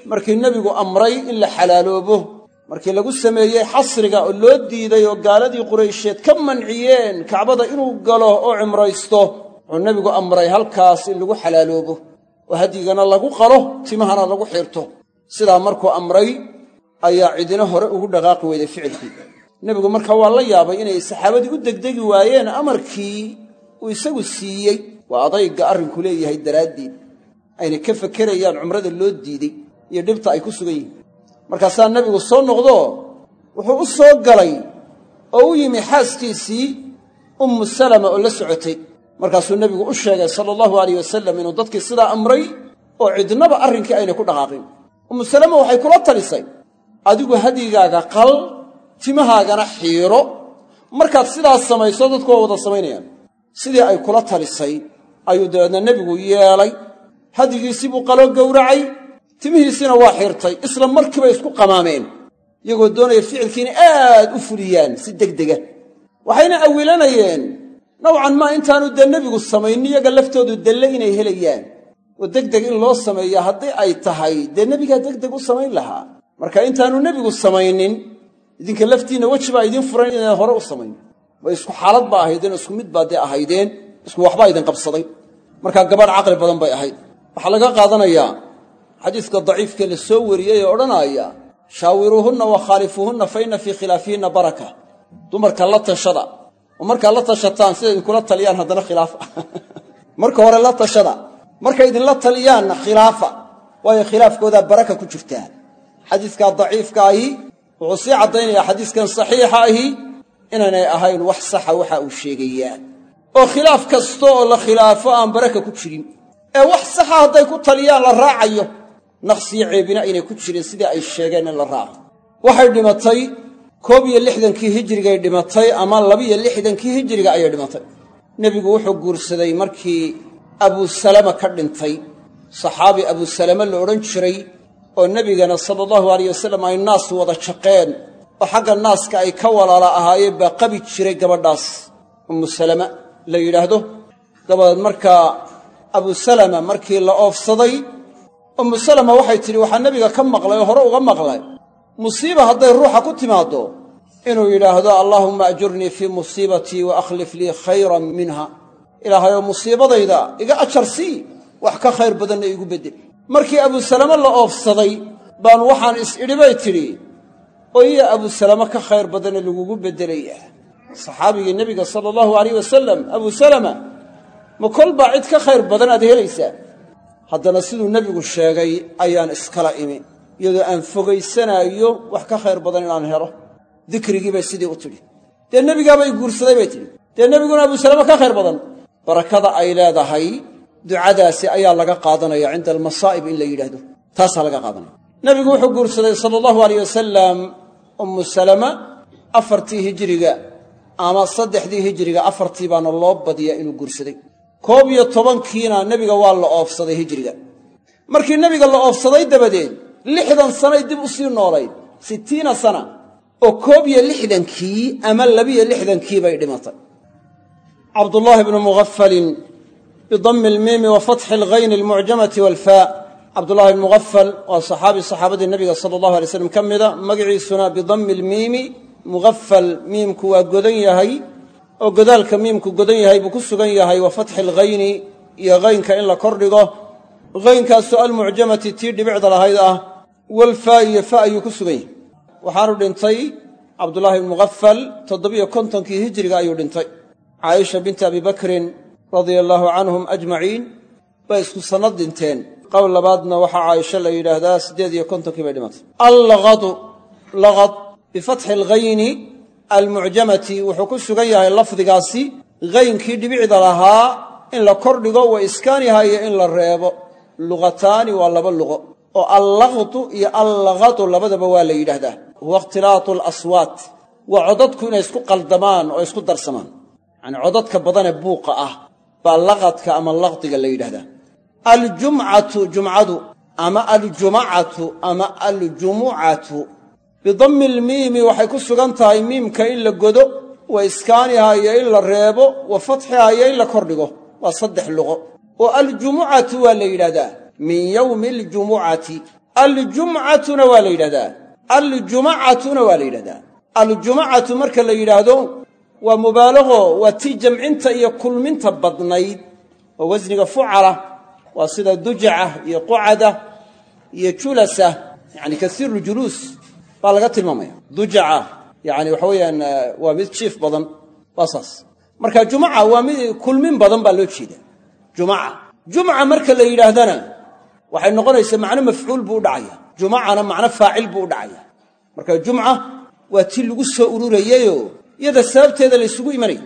markii nebigu amray in la xalaaloobo markii lagu sameeyey xasriga oo loo diiday oo gaaladii quraysheed ka manciyeen kacbada inuu galo oo cimraysto wuxuu nebigu amray halkaas in lagu xalaaloobo oo hadyigana lagu qalo timahana lagu xirto. Sidaa markuu amray ayaa cidina hore ugu dhaqaaqi weyday ficilkii. Nebigu markaa waa la yaabay inay saxaabadii u degdegi waayeen amarkii uu isagu siiyey waa adayga arrinku leeyahay daraaddeed. Aynay ka fakerayaan cumrada loo diidey iyo dhibta ay ku sugan yihiin markaasaa nebigu soo noqdo wuxuu u soo galay oo u yimi xaaskiisii ummu salama oo la socotay. Markaasuu nebigu u sheegay sala allahu alayh wasalam inuu dadkii sidaa amray oo cidnaba arrinkii aynay ku dhaqaaqin. Ummu salama waxay kula talisay adigu hadyigaaga qal timahaagana xiiro. Markaad sidaas samayso dadku waa wada samaynayaan. Sidii ay kula talisay ayuu dabeedna nebigu yeelay. Hadyigiisii buu qaloo gowracay timihiisiina waa xirtay isla markiiba isku qamaameen iyagoo doonaya ficilkiina aad u fuliyaan si degdega. Waxayna awilanayeen nowcan maa intaanu dee nebigu samaynin iyaga laftoodu dalle inay helayaan. Oo degdeg in loo sameeya haddii ay tahay dee nebigaa degdeg u samayn lahaa. Marka intaanu nebigu samaynin idinka laftiinna weji baa idiin furan inaan hore u samayn. Way isku xaalad baa ahaydeen isku mid baa dee ahaydeen isku waxbaa idin qabsaday. Markaa gabadh caqli badan bay ahayd. Waxaa laga qaadanayaa xadiiska daciifkee la soo wariyey ee odhanaaya shaawiruuhunna wa khaalifuuhunna fa inna fii khilaafihinna baraka. Dumarka la tashada. Oo markaad la tashataan siday idinkula taliyaan haddana khilaafa. Marka hore la tashada. Markay idinla taliyaanna khilaafa. Waayo khilaafkoodaa baraka ku jirtaa. Xadiiskaa daciifka ahi wuxuu sii caddaynayaa xadiiskan saxiixa ahi inaanay ahayn wax saxa waxa uu sheegayaa. Oo khilaaf kasta oo la khilaafo aan baraka ku jirin. Ee wax saxa hadday ku taliyaan la raacayo naqsiyo ceebina aynay ku jirin sidii ay sheegeen in la raaco. Waxay dhimatay koob iyo lixdankii hijrigay dhimatay ama labiyo lixdankii hijriga ayay dhimatay. Nebigu wuxuu guursaday markii abusalama ka dhintay. Saxaabi abusalame la odhan jiray oo nebigana sala allahu alayh wasalam ay naas wada jaqeen oo xagga naaska ay ka walaala ahaayeen baa qabi jiray gabadhaas. Ummu salama la yidhaahdo dabadeed markaa abusalama markii la oofsaday ummu salama waxay tidhi waxaa nebiga ka maqlay oo hore uga maqlay. Musiiba hadday ruuxa ku timaaddo inuu yidhaahdo allaahumma ajurnii fii musiibatii wa akhlif lii khayran minha ilaahayoo musiibadayda iga ajar sii wax ka khayr badanna iigu beddel. Markii abusalame la oofsaday baan waxaan is-idhi bay tidhi oo iya abusalame ka khayr badanna lagugu beddelaya saxaabigii nebiga sala allahu alayh wasalam abusalama ma kol baa cid ka khayr badan aad helaysaa haddana siduu nebigu sheegay ayaan iskala imi iyadoo aan fogaysanaayo wax ka khayr badan inaan helo. Dikrigii bay sidii u tidhi. Dee nebigaabay guursaday bay tidhi. Dee nebiguna abusalame ka khayr badan? Barakada ay leedahay ducadaasi ayaa laga qaadanaya cinda almasaa'ib in la yidhaahdo. Taasaa laga qaadanaya. Nebigu wuxuu guursaday sala allahu alayh wasalam ummu salama afartii hijiriga ama saddexdii hijiriga afartii baana loo badiyaa inuu guursaday koob iyo tobankiina nebiga waa la oofsaday hijiriga markii nebiga la oofsaday dabadeed lixdan sanay dib u sii noolayd sittiina sana oo koob iyo lixdankii ama labiyo lixdankii bay dhimatay. Cabdullaahi bnu mughafalin bidammi almiimi wa fatxi alghayni almucjamati waalfaa cabdullahi bn muqafal waa saxaabi saxaabadii nabiga sala allahu alay slam ka mida magaciisuna bidammi lmiimi muqafal miimku waa godan yahay oo godaalka miimku godan yahay buu ku sugan yahay wa fatxi alghayni iyo haynka in la kordhigo haynkaasoo almucjamati tii dhibicda lahayd ah walfaa iyo fa ayuu ku sugan yahay. Waxaanu dhintay cabdullaahi bn muqafal toddobiyo kontonkii hijiriga ayuu dhintay. Caaisha binti abi bakrin radia allaahu canhum ajmaciin bay isku sannad dhinteen. Qowl labaadna waxaa caaisho la yidhaahdaa siddeed iyo kontonkii bay dhimatay. Allaqadu laqad bifatxi alghayni almucjamati wuxuu ku sugan yahay lafdigaasi haynkii dhibicda lahaa in la kordhigo wa iskaaniha iyo in la reebo. Luqataani waa laba luqo oo allaqdu iyo allaqadu labadaba waa la yidhaahdaa. Huwa ikhtilaatu alaswaat waa codadku inay isku qaldamaan oo isku darsamaan. Yacanii codadka badanee buuqa ah baa laqadka ama laqdiga la yidhahdaa aljumcatu jumcadu ama aljumacatu ama aljumucatu bidammi almiimi waxay ku sugan tahay miimka in la godo wa iskaaniha iyo in la reebo wa fatxiha iyo in la kordhigo. Waa saddex luqo. Oo aljumucatu waa la yidhahdaa min yowmi aljumucati. Aljumcatuna waa la yidhahdaa aljumacatuna waa la yidhahdaa aljumacatu marka la yidhaahdo waa mubaalaqo waa tii jamcinta iyo kulminta badnayd. Oo wasniga fucala waa sida dujaca iyo qucada iyo julasa yani kasiiru baa laga tilmaamaya. Dujaca yani waxa weeyaan waa mid jiif badan waa saas. Marka jumaca waa mid kulmin badan baa loo jeeda jumaca. Jumca marka la yidhaahdana waxay noqonaysaa macno mafcuul buu u dhacaya. Jumacana macno faacil buu u dhacaya. Marka jumca waa tii lagu soo ururayeyoo iyada sababteeda laysugu imanaya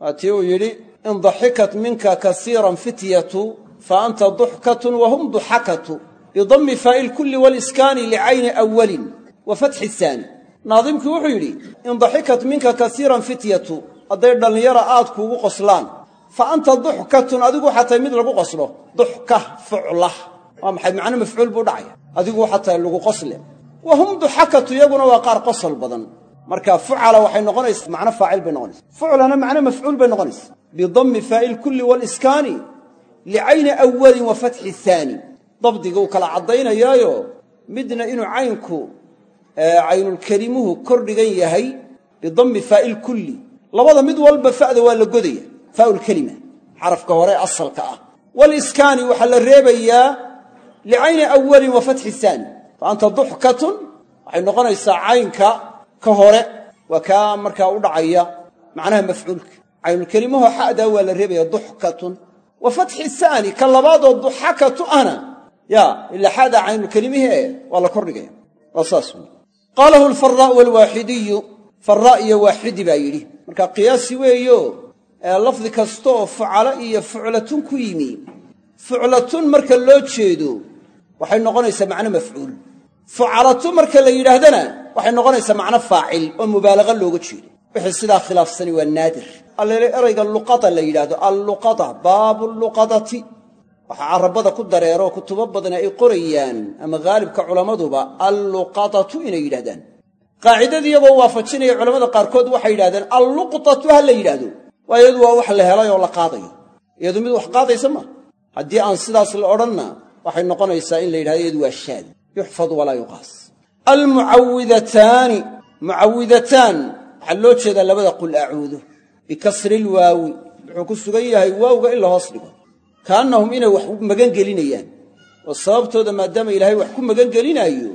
waa tii uu yidhi in daxikat minka kasiiran fityatu fa anta duxkatun wa hum duxakatu. Bidammi faa'i lkulli waliskaani licayni awalin wa fatxi saani naadimkii wuxuu yidhi in daxikat minka kasiiran fityatu hadday dhallinyara aad kuugu qoslaan fa anta duxkatun adigu waxaa tahay mid lagu qoslo. Duxka fuclah waa maxay? Macno mafcuul buu dhacaya. Adigu waxaa tahay lagu qosle. Wa hum duxakatu iyaguna waa qaar qosol badan. Marka fucala waxay noqonaysaa macno faacil bay noqonaysa fuclana macno mafcuul bay noqonaysa bidammi faa'i lkulli waliskaani licayni awalin wa fatxi dabdiga uu kala caddaynayaayo midna inuu caynku caynulkelimuhu kordhigan yahay bidammi faa'i lkulli labada mid walba fa'da waa la godaya faa'ulkelima xarafka hore asalka ah. Waliskaani waxaa la reebayaa licayni awalin wa fatxi haani fa anta duxkatun waxay noqonaysaa caynka ka hore waa kaa markaa u dhacaya macnaha mafcuulka. Caynulkelimaho xa'daa waa la reebaya duxkatun wa fatxi saani ka labaadoo duxakatu ahna. Ya ilaa xa'daa caynulkelimihii e waa la kordhigaya waa saas qaalahu alfaraa'u walwaaxidiyu faraa' iyo waaxidi baa yidhi. Marka qiyaasi weeyo lafdi kasta oo fucalo iyo fuclatun ku yimi. Fuclatun marka loo jeedo waxay noqonaysaa macno mafcuul. Fucalatu marka la yidhaahdana waxay noqonaysaa macno faacil oo mubaalaqa looga jeedo. Wixii sidaa khilaafsani waa naadir. Allele erayga luqada la yidhaahdo alluqada baabu luqadati waxaa carabada ku dareero kutubo badani ay qorayaan ama haalibka culammaduba alluqadatu inay yidhahdaan qaacidadii iyagoo waafajinaya culamada qaarkood waxay yidhahdeen alluqtatu ha la yidhaahdo. Waa iyadu waa wax la helay oo la qaadayo iyadu mid wax qaadaysa maa haddii aan sidaas la odhanna waxay noqonaysaa in la yidhahdo iyadu waa shaad yuxfad walaa yuqaas. Almucawidataani mucawidataan waxaa loo jeedaa labada qul acuudu bikasri lwaawi wuxuu ku sugan yahay waawga in la hoos dhigo kaannahum inay wax magangelinayaan. Oo sababtooda maadaama ilaahay wax ku magangelinaayo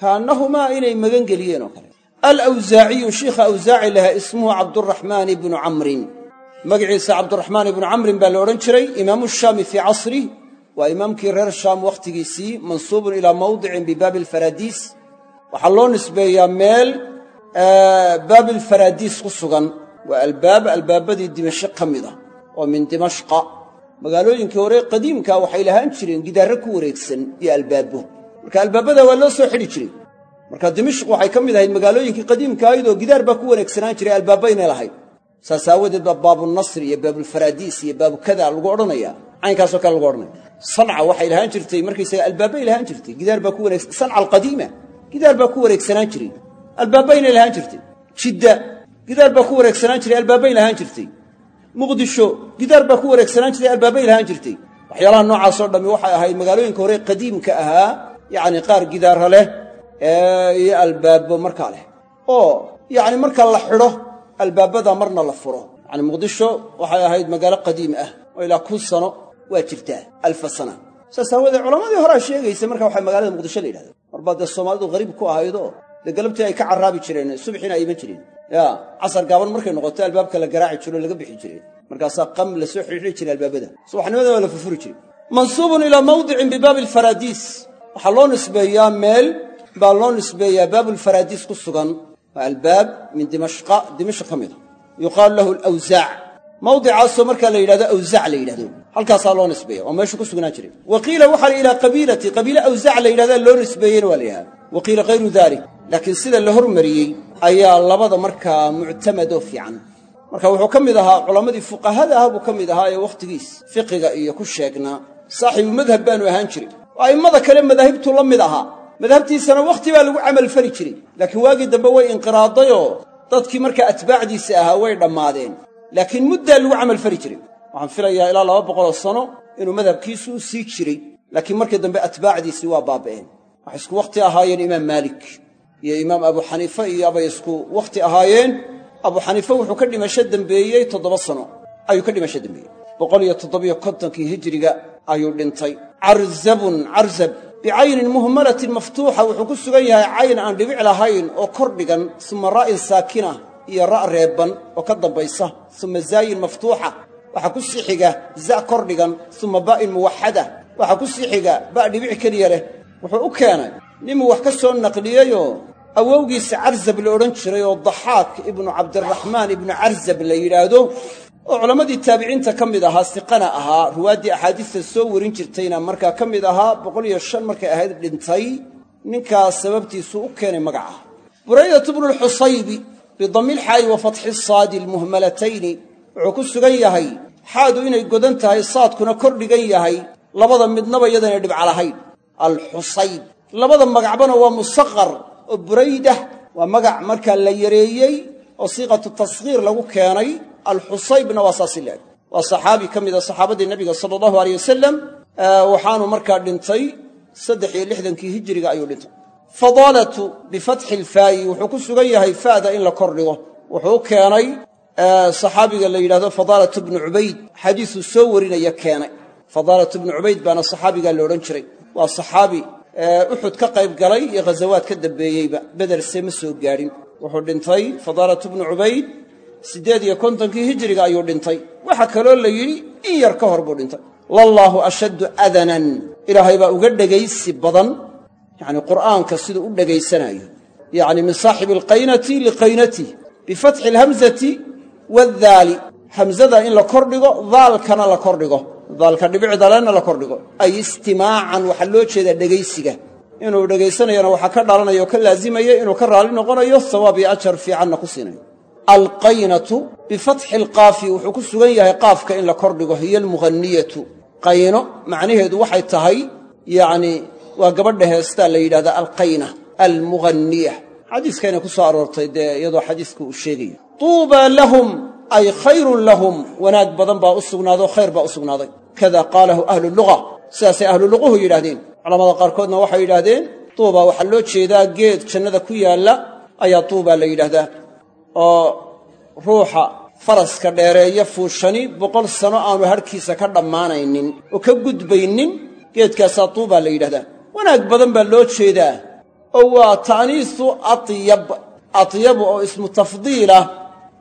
kaannahumaa inay magangeliyeen oo kale. Alawsaaciyu shiikha awsaaci lahaa ismuhu cabduraxmaan ibnu camrin. Magaciisa cabduraxmaan ibnu camrin baa la odhan jiray imaamu shaami fii casrih waa imaamkii reer shaam wakhtigiisii mansuubun ilaa mawdicin bibaabi alfaradiis waxaa loo nisbeeyaa meel baabilfaradiis ku sugan. Waa albaab albaabadii dimashq ka mid ah oo min dimashqa magaalooyinkii hore qadiimka waxay lahaan jireen gidaarre ku wareegsan iyo albaabo marka albaabada waa loo soo xidhi jiray. Marka dimashq waxay ka mid ahayd magaalooyinkii qadiimka ahayd oo ku wareegsanaan jiray albaabbaynay lahayd. Saas aawadeed baa baabunasri iyo baabulfaradiis iyo baabukada lagu odhanaya caynkaasoo kale lagu odhanaya sanca waxay lahaan jirtay markaysaga albaabbay lahaan jirtay. Gidaar baa ku wareegsan sanca alqadiima. Gidaar ku wareegsanaan jiray. Albaabbaynay lahaan jirtay. Jidda. Gidaar baa ku wareegsanaan jiray albaabay lahaan jirtay muqdisho gidaar baa ku wareegsanaan jiray albaabay lahaan jirtay. Waxyaalaha noocaasoo dhammi waxay ahayd magaalooyinka hore qadiimka ahaa yacni qaar gidaara leh iyo albaabo markaa leh. Oo yacni marka la xidho albaabada marna la furo. Yacni muqdisho waxay ahayd magaalo qadiim ah oo ilaa kun sano waa jirtaa alfa sana. Saas aawoodee culammadii horea sheegaysa marka waxay magaalada muqdisho la yidhahda marbaa dee soomaalidu hariib ku ahaydoo dee galabtii ay ka carraabi jireen subaxiina ay iman jireen ya casar gaaban markay noqoto albaabka la garaaci jiro laga bixi jireen markaasaa qam la soo xidhxidhi jiray albaabada. Subaxnimada waa la furfuri jiray. Mansuubun ilaa mawdicin bibaabi alfaraadiis waxaa loo nisbeeyaa meel baa loo nisbeeyaa baabulfaraadiis ku sugan. Waa albaab min dimashqa dimashq ka mida yuqaalu lahu alawsaac mawdicaasoo markaa la yidhahdo awsaac la yidhahdo. Halkaasaa loo nisbeeya waa meeshuu ku sugnaan jiray. Wa qiila waxaa la ilaa qabiilati qabiile awsaac la yidhahdaa loo nisbeeyeyna waa la yidhahda wa laakiin sida la hormariyey ayaa labada markaa muctamadoo fiican. Marka wuxuu ka mid ahaa culammadii fuqahada ah buu ka mid ahaa ee wakhtigiis fiqiga iyo ku sheegnaa saaxiibu madhab baanu ahaan jiray. Oo a'immada kale madaahibtuu la mid ahaa. Madhabtiisana wakhti baa lagu camalfali jiray. Laakiin waagii dambe way inqiraadayoo dadkii markaa atbaacdiisa ahaa way dhammaadeen. Laakiin muddaa lagu camalfali jiray. Waxaan filayaa ilaa laba boqoloo sano inuu madhabkiisu sii jiray. Laakiin markii dambe atbaacdiisii waa baaba'een. Waxay isku wakhti ahaayeen imaam maalik iyo imaam abu xaniife iyo abay isku wakhti ahaayeen abu xaniife wuxuu ka dhimasho dembeeyey toddoba sano. Ayuu ka dhimasho dembeeyey boqol iyo toddobiyo kontonkii hijiriga ayuu dhintay. Carzabun carzab bicaynin muhmalatin maftuuxa wuxuu ku sugan yahay cayn aan dhibic lahayn oo kor dhigan suma raa'in saakina iyo ra' reebban oo ka dambaysa suma zaayin maftuuxa waxaa ku sii xiga za' kor dhigan suma baa'in muwaxada waxaa ku sii xiga ba' dhibic keliya leh. Wuxuu u keenay ninuu wax ka soo naqliyeyoo awowgiisa carzab la odhan jiray oo daxaak ibnu cabdiraxmaan ibnu carzab la yidhaahdo oo culammadii taabiciinta ka mid ahaa siqana ahaa ruwaaddii axaadiista soo warin jirtayna markaa ka mid ahaa boqol iyo shan markay ahayd dhintay ninkaas sababtiisuu u keenay magaca. Buraydatu bnu lxusaybi bidamilxaa'i wa fatxi saadi almuhmalatayni wuxuu ku sugan yahay xaadu inay godan tahay saadkuna kor dhigan yahay labada midnaba iyadana dhibca lahayn. Alxusayb labada magacbana waa musaqar oo buraydah waa magac markaa la yareeyey oo siiqatu taskhiir lagu keenay. Alxusaybna waa saasi leeg. Waa saxaabi ka mida saxaabadii nabiga sala allahu aleyh wasalam waxaanu markaa dhintay saddex iyo lixdankii hijiriga ayuu dhintay. Fadaalatu bifatxi ilfaa'i wuxuu ku sugan yahay fa'da in la kor dhigo. Wuxuu keenay saxaabiga la yidhahdo fadaalatu bnu cubayd. Xadiisuu soo warinaya keenay. Fadaalatu bnu cubayd baana saxaabigaa la odhan jiray. Waa saxaabi uxud ka qayb galay iyo ghazawaad ka dambeeyeyba. Bederse ma soo gaadhin wuxuu dhintay fadaalatu bnu cubayd siddeed iyo kontonkii hijiriga ayuu dhintay. Waxaa kaloo la yidhi in yar ka hor buu dhintay. Lallaahu ashaddu adanan ilaahay baa uga dhegaysi badan. Yacni qur'aanka siduu u dhegaysanaayo yacni min saaxibi alqaynati liqaynatih bifatxi alhamzati waaddaali hamzada in la kordhigo daalkana la kordhigo. Daalka dhibicdalena la kordhigo. Ay istimaacan waxaa loo jeedaa dhegaysiga. Inuu dhegaysanayana waxaa ka dhalanaya oo ka laazimaya inuu ka raalli noqonayo sawaab iyo ajar fiicanna ku siinayo alqaynatu bifatxi alqaafi wuxuu ku sugan yahay qaafka in la kordhigo hiya almuhaniyatu qayno macnaheedu waxay tahay yacni waa gabadha heestaa la yidhahdaa alqayna almughaniya xadiiskayna ku soo aroortay dee iyadoo xadiiska uu sheegayo. Tuubaa lahum ay khayrun lahum wanaag badan baa u sugnaadoo khayr baa u sugnaaday. Kada qaalahu ahlu luga sidaasay ahlu luquhu yidhahdeen culamada qaarkoodna waxay yidhaahdeen tuubaa waxaa loo jeedaa geed jannada ku yaalla ayaa tuubaa la yidhaahdaa. Oo ruuxa faraska dheereeya fuushani boqol sano aanu hadhkiisa ka dhammaanaynin oo ka gudbaynin geedkaasaa tuubaa la yidhahdaa wanaag badan baa loo jeedaa. Oo waa ta'niisu atyab atyabu oo ismu tafdiilah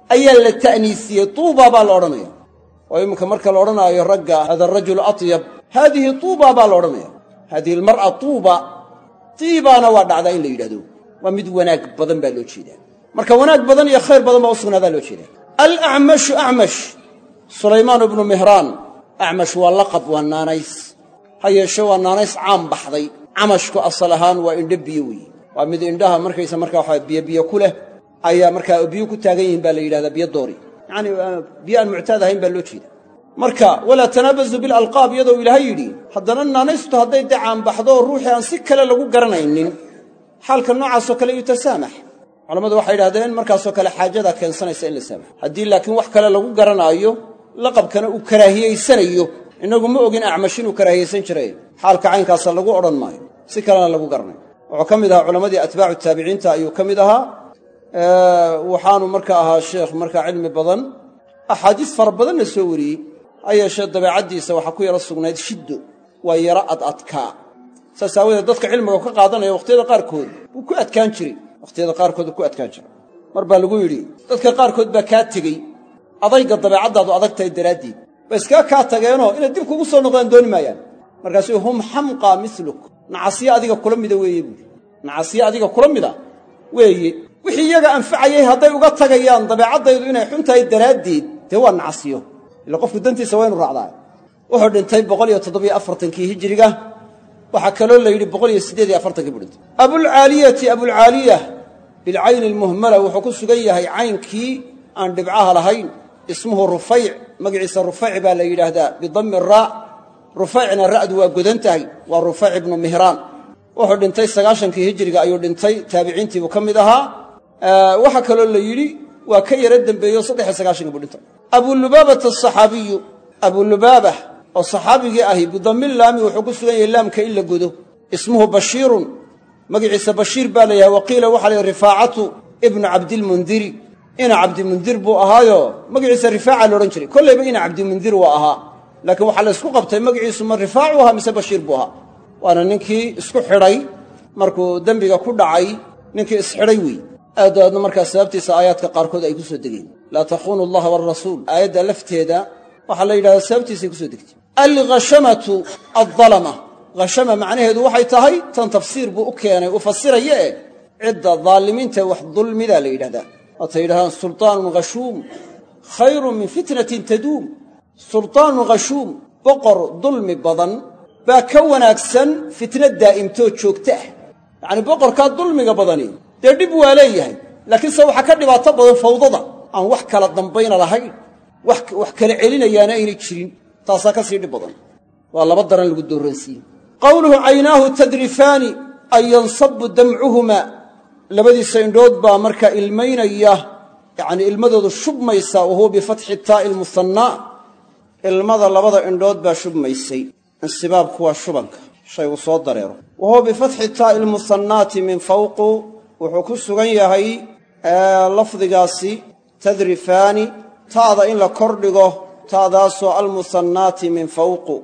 ayaa la ta'niisiyey. Tuubaa baa la odhanaya oo iminka marka la odhanaayo ragga hada arajulu atyab. Haadihi tuubaa baa la odhanaya haadihi almar'a tuuba. Tiibaana waa dhacdaa in la yidhahdo. Waa mid wanaag badan baa loo jeedaa. Marka wanaag badan iyo khayr badan baa u sugnaadaa loo jeedaa. Alacmashu acmash sulaymaan ibnu mihraan. Acmash waa laqab waa naanays. Ha yeeshe waa naanays caam baxday. Camashku asal ahaan waa indho biyo weeye waa mid indhaha markaysa markaa waxaa biyobiyo ku leh ayaa markaa biyo ku taagan yihiin baa la yidhahdaa biyo doori. Yacani biyo aan muctaad ahayn baa loo jeeda marka walaa tanaabazu bilalqaab iyadoo ilaahay yidhi haddana naanaystu hadday dee caanbaxdo ruuxii aan si kale lagu garanaynin. Xaalka noocaasoo kale yutasaamax culammadu waxay yidhahdeen markaasoo kale xaajadaa keensanaysa in la saamaxo haddii laakiin wax kale lagu garanaayo laqabkana uu karaahiyaysanayo innagu ma ogin acmash inuu karaahiyaysan jiray. Xaalka caynkaasa lagu odhan maayo si kalena lagu garanay wuxuu ka mid ahaa culammadii atbaacu taabiciinta ayuu ka mid ahaa waxaanu marka ahaa sheekh markaa cilmi badan axaadiis fara badanna soo wariyey. Ha yeeshee dabeecaddiisa waxaa ku yaro sugnayd shiddo waa yaro ad adkaa. Saas aawadeed dadka cilmiga ka qaadanaya wakhtiyada qaarkood wuu ku adkaan jiray. Wakhtiyada qaarkood wuu ku adkaan jiray. Mar baa lagu yidhi dadka qaarkood baa kaa tegey. Adayga dabeecaddaadu adag tahay daraaddeed. Ba iskaa kaa tageenoo inay dib kugu soo noqdaan dooni maayaan. Markaasuu hum xamqaa miluk nacasiye adiga kula mida weeye buuri nacasiye adiga kula mida weeye wixii iyaga anfacayay hadday uga tagayaan dabeecaddaydu inay xun tahay daraaddeed dee waa nacasiyo ila qofku dantiisa waa inu raacdaa. Wuxuu dhintay boqol iyo toddobiyo afartankii hijiriga. Waxaa kaloo la yidhi boqol iyo siddeed iyo afartankii buu dhintay. Abulcaaliyati abulcaaliya bilcayni almuhmala wuxuu ku sugan yahay caynkii aan dhibcaha lahayn. Ismuhu rufayc magaciisa rufayc baa la yidhaahdaa bidammi raa rufaycna ra'du waa godan tahay waa rufayc ibnu mihraan. Wuxuu dhintay sagaashankii hijiriga ayuu dhintay taabiciintiibuu ka mid ahaa waxaa kaloo la yidhi waa ka yaro dembeeyo saddexiyo sagaashankii buu dhintay. Abulubaabata asaxaabiyu abulubaabah oo saxaabigii ahi bidammilaami wuxuu ku sugan yahay laamka in la godo. Ismuhu bashiirun magaciisa bashiir baa la yahay wa qiila waxaa la yidhi rifaacatu ibnu cabdilmundiri. Ina cabdimundir buu ahaayo magaciisa rifaaca la odhan jiray. Kollayba ina cabdimundir waa ahaa. Laakiin waxaa la ysku qabtay magaciisu ma rifaacu ahaa mise bashiir buu ahaa. Waana ninkii isku xidhay markuu dembiga ku dhacay ninkii isxidhay aadaadna markaa sababtiisa aayaadka qaarkood ay ku soo degeen. Laa takhunu allaha waalrasuul aayadda lafteeda waxaa la yidhahdaa sababtiisay ku soo degtay. Alghashamatu addalama hashama macnaheedu waxay tahay tan tafsiir buu u keenay uu fasiraya e cidda daalimiintae wax dulmidaa la yidhahdaa. Waatay yidhahdaan sultaanun khashuum khayrun min fitnatin taduum. Sultaanun khashuum boqor dulmi badan baa ka wanaagsan fitna daa'imtoo joogta ah. Yacnii boqorkaa dulmiga badani dee waa leeyahay. Laakiinse waxaa ka dhibaato badan fawdada aan wax kala dambayna lahayn wax kala celinayaana aynay jirin taasaa ka sii dhib badan. Waa laba daran lagu dooransiiye qowluhu caynaahu tadrifaani ay yansabu damcuhumaa labadiisa indhood baa markaa ilmaynaya yacnii ilmadoodu shubmaysa wa huwa bifatxi taa'i almusannaa. Ilmada labada indhood baa shubmaysay. Insibaabku waa shubanka. Shaygu soo dareero. Wa huwa bifatxi taa'i almusannaati min wuxuu ku sugan yahay lafdigaasi tadrifaani ta'da in la kordhigo ta'daasoo almusannaati min fawqu.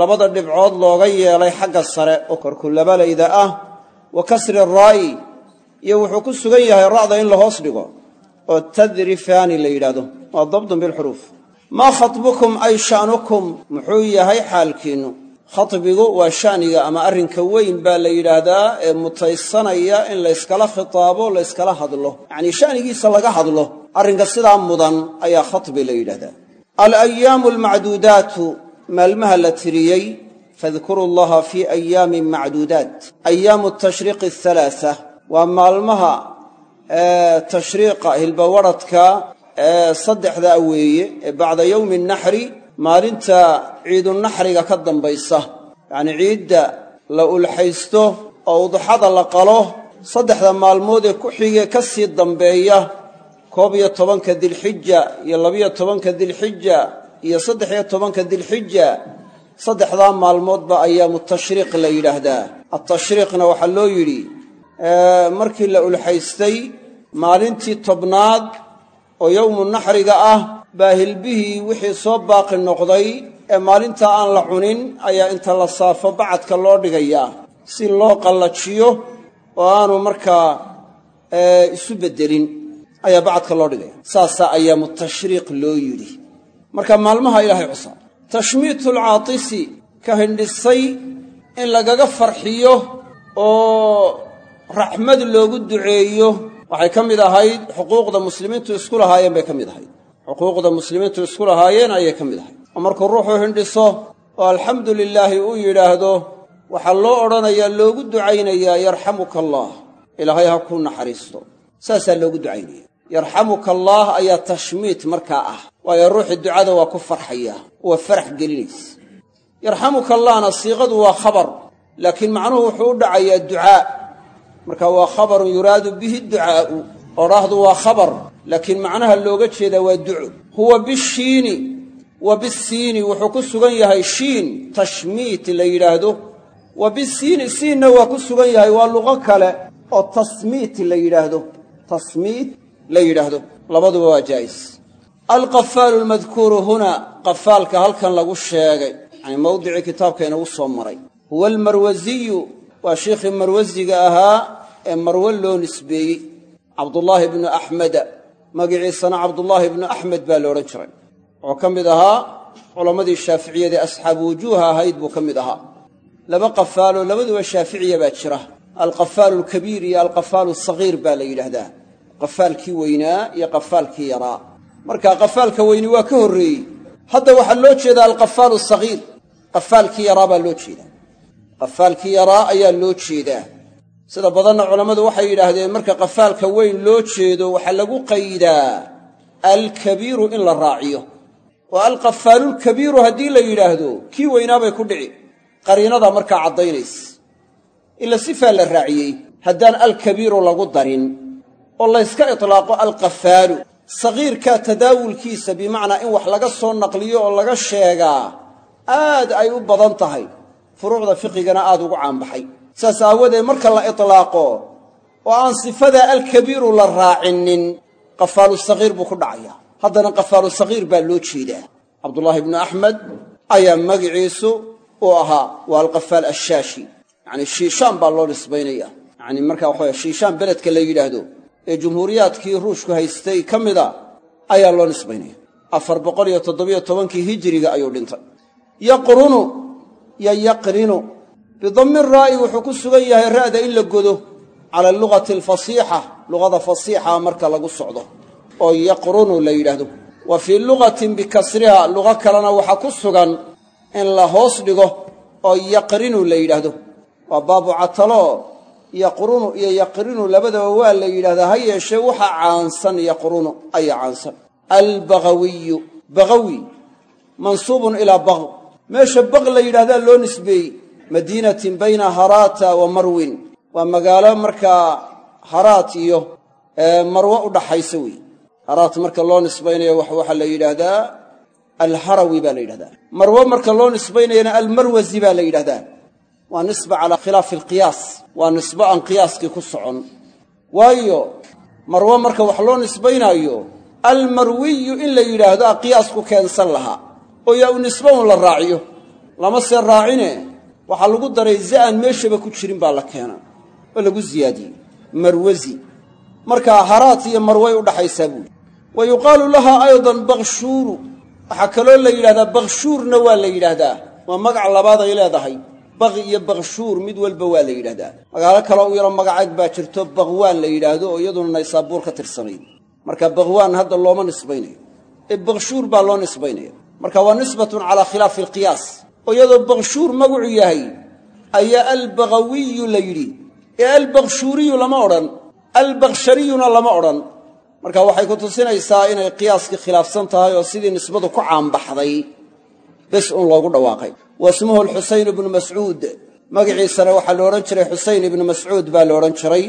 Labada dhibcood looga yeelay xagga sare oo korkulabalayda ah wa kasri raa'i iyo wuxuu ku sugan yahay ra'da in la hoos dhigo oo tadrifaani la yidhaahdo waa dabdun bilxuruuf maa khatbukum ay sha'nukum? Muxuu yahay xaalkiinnu khatbigu waa sha'niga ama arrinka weyn baa la yidhaahdaa ee mutaysanaya in layskala khitaabo layskala hadlo. Yacnii sha'nigiisa laga hadlo arrinka sidaa mudan ayaa khatbi la yidhahdaa alayaamu almacduudaatu maalmaha la tiriyey fadkuru llaha fii ayaamin macduudaat ayaamu tashriiqi ahalaasa waa maalmaha tashriiqa hilbawadradka ee saddexdaa weeye ee bacda yowmi naxri maalinta ciidunaxriga ka dambaysa yacnii ciidda la ulxaysto oo udxada la qalo saddexda maalmood ee ku xige ka sii dambeeya koob iyo tobanka dilxija iyo labiyo tobanka dilxija iyo saddex-iyo tobanka dilxija saddexdaa maalmoodba ayaamu tashriiq la yidhaahdaa. Atashriiqna waxaa loo yidhi markii la ulxaystay maalintii tobnaad oo yowmu naxriga ah baa hilbihii wixii soo baaqi noqday ee maalintaa aan la cunin ayaa inta la saafo bacadka loo dhigayaa si loo qallajiyo oo aanu markaa isu beddelin ayaa bacadka loo dhigaya. Saasaa ayaamu tashriiq loo yidhi. Marka maalmaha ilaahay cusa tashmiitu alcaatisi ka hindhisay in lagaga farxiyo oo raxmad loogu duceeyo. Waxay ka mid ahayd xuquuqda muslimiintu isku lahaayeen bay ka mid ahayd xuquuqda muslimiintu isku lahaayeen ayay ka mid ahayd. Oo markuu ruuxuu hindhiso oo alxamdu lilaahi uu yidhaahdo waxaa loo odhanayaa loogu ducaynayaa yarxamuka allaah ilaahay ha kuu naxariisto. Saasaa loogu ducaynaya yarxamuka allaah ayaa tashmiit markaa ah waayo ruuxii ducada waa ku farxaya waa farax gelinaysa. Yarxamuka allahna siiqadu waa khabar laakiin macnuhu wuxuu u dhacayaa ducaa. Marka waa khabarun yuraadu bihi ducaa'u odhaahdu waa khabar laakiin macnaha looga jeedaa waa duco. Huwa bishiini wa bisiini wuxuu ku sugan yahay shiin tashmiit la yidhaahdo. Wa bisiini siinna waa ku sugan yahay waa luqo kale oo tasmiit la yidhaahdo. Tasmiit la yidhaahdo. Labaduba waa jaa'is. Alqafaalu almadkuuru huna qafaalka halkan lagu sheegay yacni mawdicii kitaabka inagu soo maray. Huwa almarwasiyu waa shiikhii marwasiga ahaa ee marwe loo nisbeeyey. Cabdullaahi bnu axmeda magiciisana cabdullaahi bnu axmed baa la odhan jiray wuxuu ka mid ahaa culammadii shaaficiyadee asxaabu wujuuha ahayd buu ka mid ahaa. Laba qafaaloo labaduba shaaficiya baa jira alqafaalu alkabiir iyo alqafaalu asagiir baa la yidhaahdaa. Qafaalkii weynaa iyo qafaalkii yaraa. Marka qafaalka weyni waa ka horreeyey hadda waxaa loo jeedaa alqafaalu asagiir qafaalkii yaraa baa loo jeedaa. Qafaalkii yaraa ayaa loo jeedaa sida badanna culammadu waxay yidhaahdeen marka qafaalka weyn loo jeedo waxaa lagu qaydaa alkabiiru in la raaciyo. Oo alqafaalulkabiiru haddii la yidhaahdo kii weynaabay ku dhici. Qariinadaa markaa caddaynaysa. Ila sifaa la raaciyey haddaan alkabiiru lagu darin oo layska itlaaqo alqafaalu sagiirkaa tadaawulkiisa bimacnaa in wax laga soo naqliyo oo laga sheegaa aad ay u badan tahay. Furuucda fiqigana aad ugu caanbaxay saas aawadeed marka la itlaaqo oo aan sifadaa alkabiiru la raacinin qafaalu sagiir buu ku dhacayaa haddana qafaalu sagiir baa loo jeedaa. Cabdullaahi ibnu axmed ayaa magiciisu uu ahaa waa alqafaal ashaashi yacni shiishaan baa loo nisbaynaya. Yacni markaa waxawaya shiishaan beledka la yidhaahdo ee jumhuuriyaadkii ruushku haystay ka mida ayaa loo nisbaynaya. Afar boqol iyo toddobiyo tobankii hijiriga ayuu dhintay. Yaqrunu yo yaqrinu bidammi raa'i wuxuu ku sugan yahay ra'da in la godo cala alugati alfasiixa luqada fasiixa marka lagu socdo oo yaqrunu la yidhaahdo. Wa fii lugatin bikasriha luqo kalena waxaa ku sugan in la hoos dhigo oo yaqrinu la yidhaahdo. Waa baabu catalo yaqrunu iyo yaqrinu labadaba waa la yidhahdaa ha yeeshee waxaa caansan yaqrunu ayaa caansan. Albagawiyu bagawi mansuubun ilaa baq meesha la yidhahdaa loo nisbeeyey madiinatin bayna haraata wa marwin. Waa magaalo markaa haraat iyo marwe u dhaxaysa wey haraat marka loo nisbaynayo waxaa la yidhaahdaa alharawi baa la yidhahdaa marwe marka loo nisbaynayana almarwasi baa la yidhahdaa waa nisba calaa khilaafi alqiyaas. Waa nisbo aan qiyaaskii ku socon. Waayo marwe marka wax loo nisbaynaayo almarwiyu in la yidhaahdo a qiyaasku keensan lahaa. Oo u nisba un la raaciyo. Lama see raacine waxaa lagu daray za'an meeshaba ku jirin baa la keena oo lagu ziyaadiyey. Marwasi markaa haraat iyo marway u dhaxaysaa buuli wa yuqaalu lahaa aydan bakshuuru waxaa kaloo la yidhahdaa bakshuurna waa la yidhaahdaa waa magac labaad ay leedahay baqi iyo bakshuur mid walba waa la yidhahdaa. Magaalo kaloo u yaro magaceed baa jirto baqwaan la yidhaahdo oo iyaduna naysaabuur ka tirsanayd marka baqwaan hadda looma nisbaynayo. Ee bakshuur baa loo nisbaynaya marka waa nisbatun calaa khilaafi alqiyaas oo iyadoo bakshuur magacu yahay ayaa albagawiyu la yidhi. Ee albakshuuriyu lama odhan albakshariyuna lama odhan. Marka waxay ku tusinaysaa inay qiyaaskii khilaafsan tahay oo sidii nisbadu ku caanbaxday bes un loogu dhawaaqay. Wasmuhu alxusayn ibnu mascuud. Magaciisana waxaa la odhan jiray xusayn ibnu mascuud baa la odhan jiray.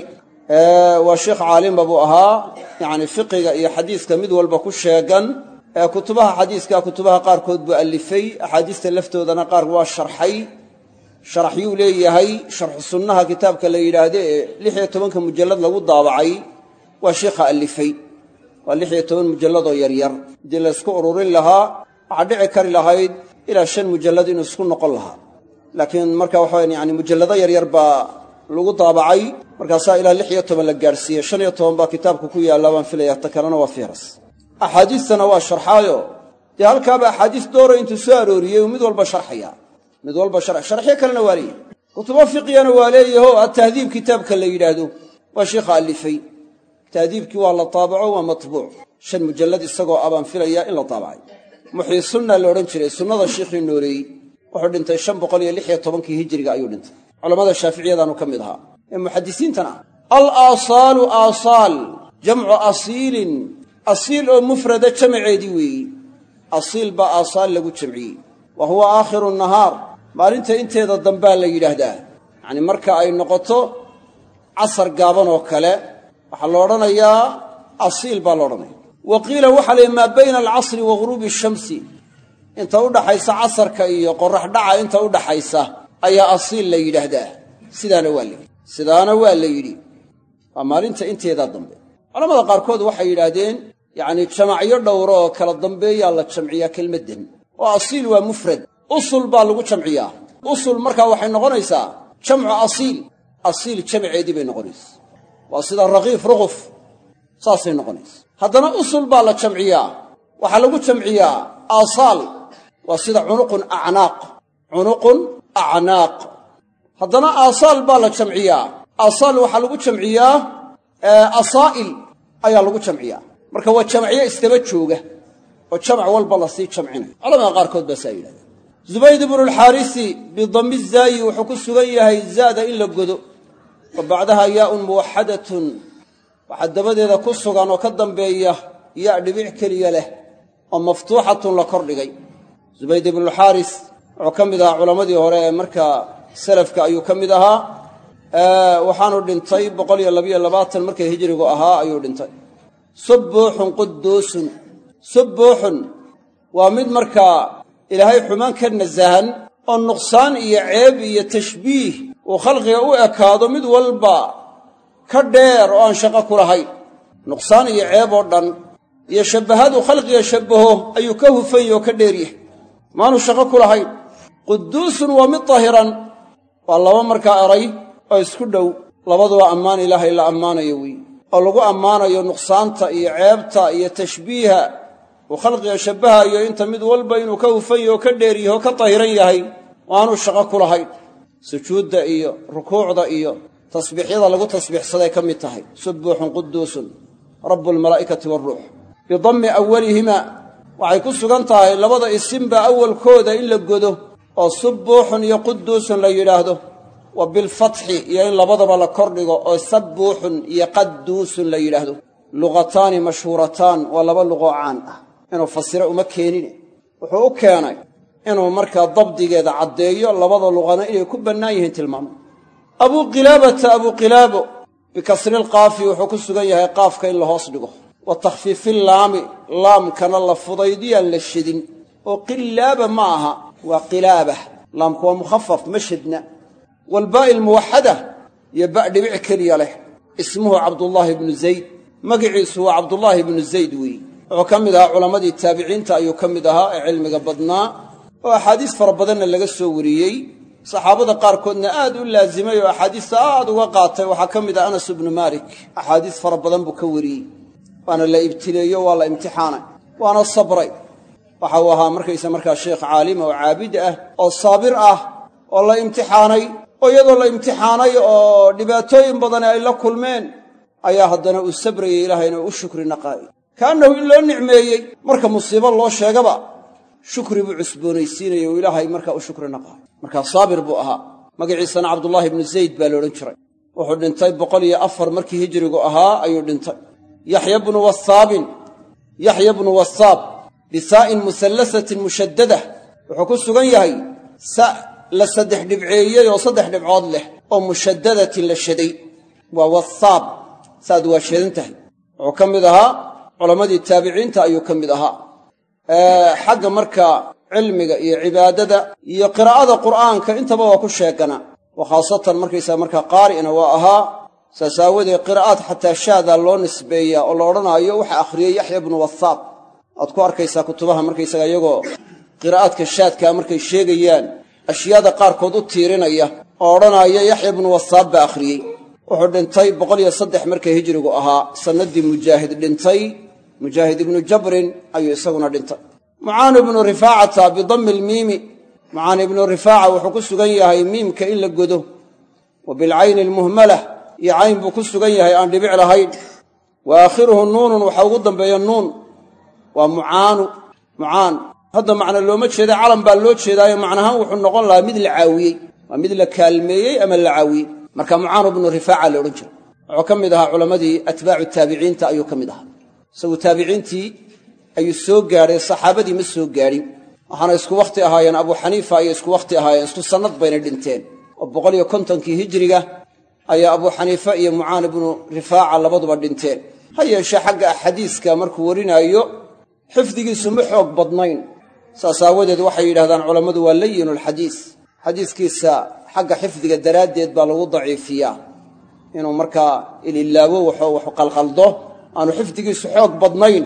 Waa sheikh caalimba buu ahaa. Yacni fiqiga iyo xadiiska mid walba ku sheegan kutubaha xadiiska kutubaha qaarkood buu allifay. Axaadiista laftoodana qaar waa sharxay. Sharaxyuu leeyahay sharxu sunnaha kitaabka la yidhaahdo ee lix iyo tobanka mujallad lagu daabacay waa sheikha allifay. Waa lix iyo toban mujalladoo yaryar. Haddii laysku ururin lahaa waxaa dhici kari lahayd ilaa shan mujallad inuu isku noqon lahaa. Laakiin marka waxawayan yani mujallado yaryar baa lagu daabacay. Markaasaa ilaa lix iyo toban la gaadhsiiyey shan iyo toban axaadiistana waa sharxaayo. Dee halkaaba axaadiis doora intuu soo arooriyey uu mid walba sharxaya. Mid walba sharxyo kalena waa leeyahy kutubo fiqigana waa leeyaho atahdiib kitaabka la yidhaahdo. Waa sheikha allifay tahdiibkii waa la taabaco waa matbuuc. Shan mujallad isagoo abaan filayaa in la taabacay. Muxii sunna la odhan jiray sunnada shiikhii nooleeyey wuxuu dhintay shan boqol iyo lix iyo tobankii hijiriga ayuu dhintay. Culammada shaaficiyadaanu ka mid ahaa. Ee muxadisiintan ah al aasaalu aasaal asiil oo mufrada jamaceedii weeyi. Asiil baa aasaal lagu jamciyey. Wa huwa aakhiru nahaar. Maalinta inteeda dambaa la yidhaahdaa. Yacni marka ay noqoto casar gaaban oo kale waxaa la odhanayaa asiil baa la odhanaya. Wa qiila waxaa layihi maa bayna alcasri wa ghuruubi shamsi. Inta u dhaxaysa casarka iyo qorax dhaca inta u dhaxaysa ayaa asiil la yidhaahdaa. Sidaana waa la yidhi. Sidaana waa la yidhi. Waa maalinta inteedaa dambe. Culamada qaarkood waxay yidhaahdeen yacnii jamacyo dhowro oo kala dambeeyaa la jamciyaa kelmaddan oo asiil waa mufrad. Usul baa lagu jamciyaa. Usul markaa waxay noqonaysaa jamcu asiil. Asiil jamceedii bay noqonaysa waa sida rakiif ruquf saasay noqonaysa haddana usul baa la jamciyaa. Waxaa lagu jamciyaa aasaal. Waa sida cunuqun acnaaq. Cunuqun acnaaq. Haddana aasaal baa la jamciyaa. Aasaal waxaa lagu jamciyaa asaa'il ayaa lagu jamciyaa marka waa jamciyo istaba jooga oo jamac walba la sii jamcinayo culamada qaarkood baa saa yidhahdeen zubayd ibnulxaarisi bidammi zaayi wuxuu ku sugan yahay zaada in la godo. Wa bacdaha yaaun muwaxadatun waxaa dabadeeda ku sugan oo ka dambeeya yaa dhibic keliya leh oo maftuuxatun la kordhigay zubayd ibnulxaaris wuxuu ka mid ahaa culammadii hore ee markaa salafka ayuu ka mid ahaa. Waxaanu dhintay boqol iyo labiyo labaatan markay hijrigu ahaa ayuu dhintay subbuuxun quduusun subbuuxun waa mid markaa ilaahay xumaan ka nasahan oo nuqsaan iyo ceeb iyo tashbiih uu khalqiga u ekaado mid walba ka dheer oo aan shaqo ku lahayn nuqsaan iyo ceeb oo dhan iyo shabbahadu khalqiga shabbaho ayuu ka hufan yahy oo ka dheer yahay. Maanu shaqo ku lahayn quduusun waa mid tahiran. Waa laba markaa eray oo isku dhow. Labaduba ammaan ilaahay la ammaanayo weeye oo lagu ammaanayo nuqsaanta iyo ceebta iyo tashbiiha uu khalqiga shabbahayo inta mid walba inuu ka hufan yaho ka dheer yaho ka tahiran yahay oo shaqo ku lahayn. Sujuudda iyo rukuucda iyo tasbiixyada lagu tasbiixsaday ka mid tahay. Subbuuxun quduusun. Rabbu almalaa'ikati waaruux bidammi awwalihima. Waxay ku sugan tahay labada isimba awalkooda in la godo oo subbuuxun iyo quduusun la yidhaahdo wa bilfatxi iyo in labadaba la kordhigo oo sabbuuxun iyo qadduusun la yidhaahdo. Luqataani mashhuurataan waa laba luqoo caan ah. Inuu fasiro uma keenine. Wuxuu u keenay inuu markaa dabdigeeda caddeeyo labada luqana inay ku bannaan yihiin tilmaamo. Abuu qilaabata abuu qilaabo bikasrilqaafi wuxuu ku sugan yahay qaafka in la hoos dhigo. Wa takhfiifillaami laamkana la fudaydiyaan la shedin oo qillaaba ma aha waa qilaaba laamku waa mukhafaf ma waalbaa'i almuwaxada iyo ba' dhibic keliya leh ismuhu cabdullaahi ibnu zayd magiciisu waa cabdullaahi ibnu zayd weeye wuxuu ka mid ahaa culammadii taabiciinta ayuu ka mid ahaa ee cilmiga badnaa oo axaadiis fara badanna laga soo wariyey saxaabada qaarkoodna aad u laasimay oo axaadiista aad uga qaatay waxaa ka mid ah anas ibnu maalik axaadiis fara badan buu ka wariyey waana la ibtileeyo waa la imtixaanay waana sabray waxa ahaa markaysa markaa sheekh caalima oo caabid ah oo saabir ah oo la imtixaanay oo iyadoo la imtixaanay oo dhibaatooyin badani ay la kulmeen ayaa haddana uu sabrayay ilaahayna u shukri naqaayay kaannahu in loo nicmeeyey marka musiibo loo sheegaba shukri buu cusboonaysiinayay oo ilaahay markaa u shukri naqaayo markaa saabir buu ahaa. Magaciisana cabdullaahi ibnu zayd baa la odhan jiray. Wuxuu dhintay boqol iyo afar markii hijrigu ahaa ayuu dhintay. Yaxya bnu wasaabin yaxya bnu wasaab bisaa'in musallasatin mushaddada wuxuu ku sugan yahay la saddex dhibceeyey oo saddex dhibcood leh oo mushaddadatin la shaday. Waa wasaab. Saad waa shadan tahay. Wuxuu ka mid ahaa culammadii taabiciinta ayuu ka mid ahaa. Xagga markaa cilmiga iyo cibaadada iyo qiraa'ada qur'aanka intaba waa ku sheegana. Wa khaasatan markaysaa markaa qaari'na waa ahaa saas aawadeed qiraa'aad xataa shaadaa loo nisbeeyaa oo la odhanaayo waxa akhriyey yaxya bnu wasaab. Waad ku arkaysaa kutubaha markaysaga iyagoo qiraa'aadka shaadkaa markay sheegayaan ashyaada qaarkood u tiirinaya oo odhanaaya yaxya bnu wasaab baa akhriyey. Wuxuu dhintay boqol iyo saddex markay hijrigu ahaa sannaddii mujaahid dhintay mujaahid ibnu jabrin ayuu isaguna dhintay. Mucaani ibnu rifaacata bidammi almiimi. Mucaani ibnu rifaaca wuxuu ku sugan yahay miimka in la godo wa bilcayni almuhmalah iyo cayn buu ku sugan yahay aan dhibic lahayn. Wa aakhiruhu nuunun waxaa ugu dambeeya nuun waa mucaanu mucaan hadda macna looma jeeda calam baa loo jeedaayo macnahaan wuxuu noqon lahaa mid la caawiyey waa mid la kaalmeeyey ama la caawiyey. Marka mucaanu ibnu rifaaca la odhan jira wuxuu ka mid ahaa culammadii atbaacu taabiciinta ayuu ka mid ahaa. Isagu taabiciintii ayuu soo gaadhay saxaabadii ma soo gaadhin waxaana isku wakhti ahaayeen abuu xaniifa ayay isku wakhti ahaayeen isku sannad bayna dhinteen. Oo boqol iyo kontonkii hijiriga ayaa abuu xaniife iyo mucaan ibnu rifaaca labaduba dhinteen. Ha yeeshee xagga axaadiiska markuu warinaayo xifdigiisu ma xoog badnayn saas aawadeed waxay yidhahdaan culammadu waa layinu alxadiis xadiiskiisa xagga xifdiga daraaddeed baa lagu daciifiyaa. Inuu markaa ililaawo waxoo wax qalqaldo aanu xifdigiisu xoog badnayn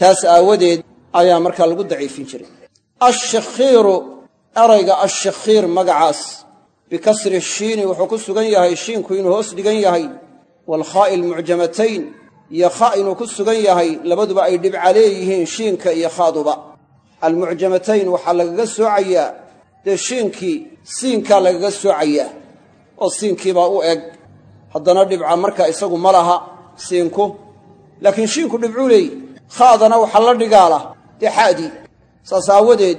taas aawadeed ayaa markaa lagu daciifin jiray. Ashakhiiru erayga ashakhiir magacaas bikasri shiini wuxuu ku sugan yahay shiinku inuu hoos dhigan yahay waalkhaa'i almucjamatayn iyo kha inuu ku sugan yahay labaduba ay dhibca leeyihiin shiinka iyo khaaduba almucjamatayn waxaa lagaga soocayaa dee shiinkii siinkaa lagaga soocayaa oo siinkiibaa u eg. Haddana dhibca markaa isagu ma laha siinku. Laakiin shiinku dhibcuu leeyi khaadana waxaa la dhigaala dee xa'dii saas aawadeed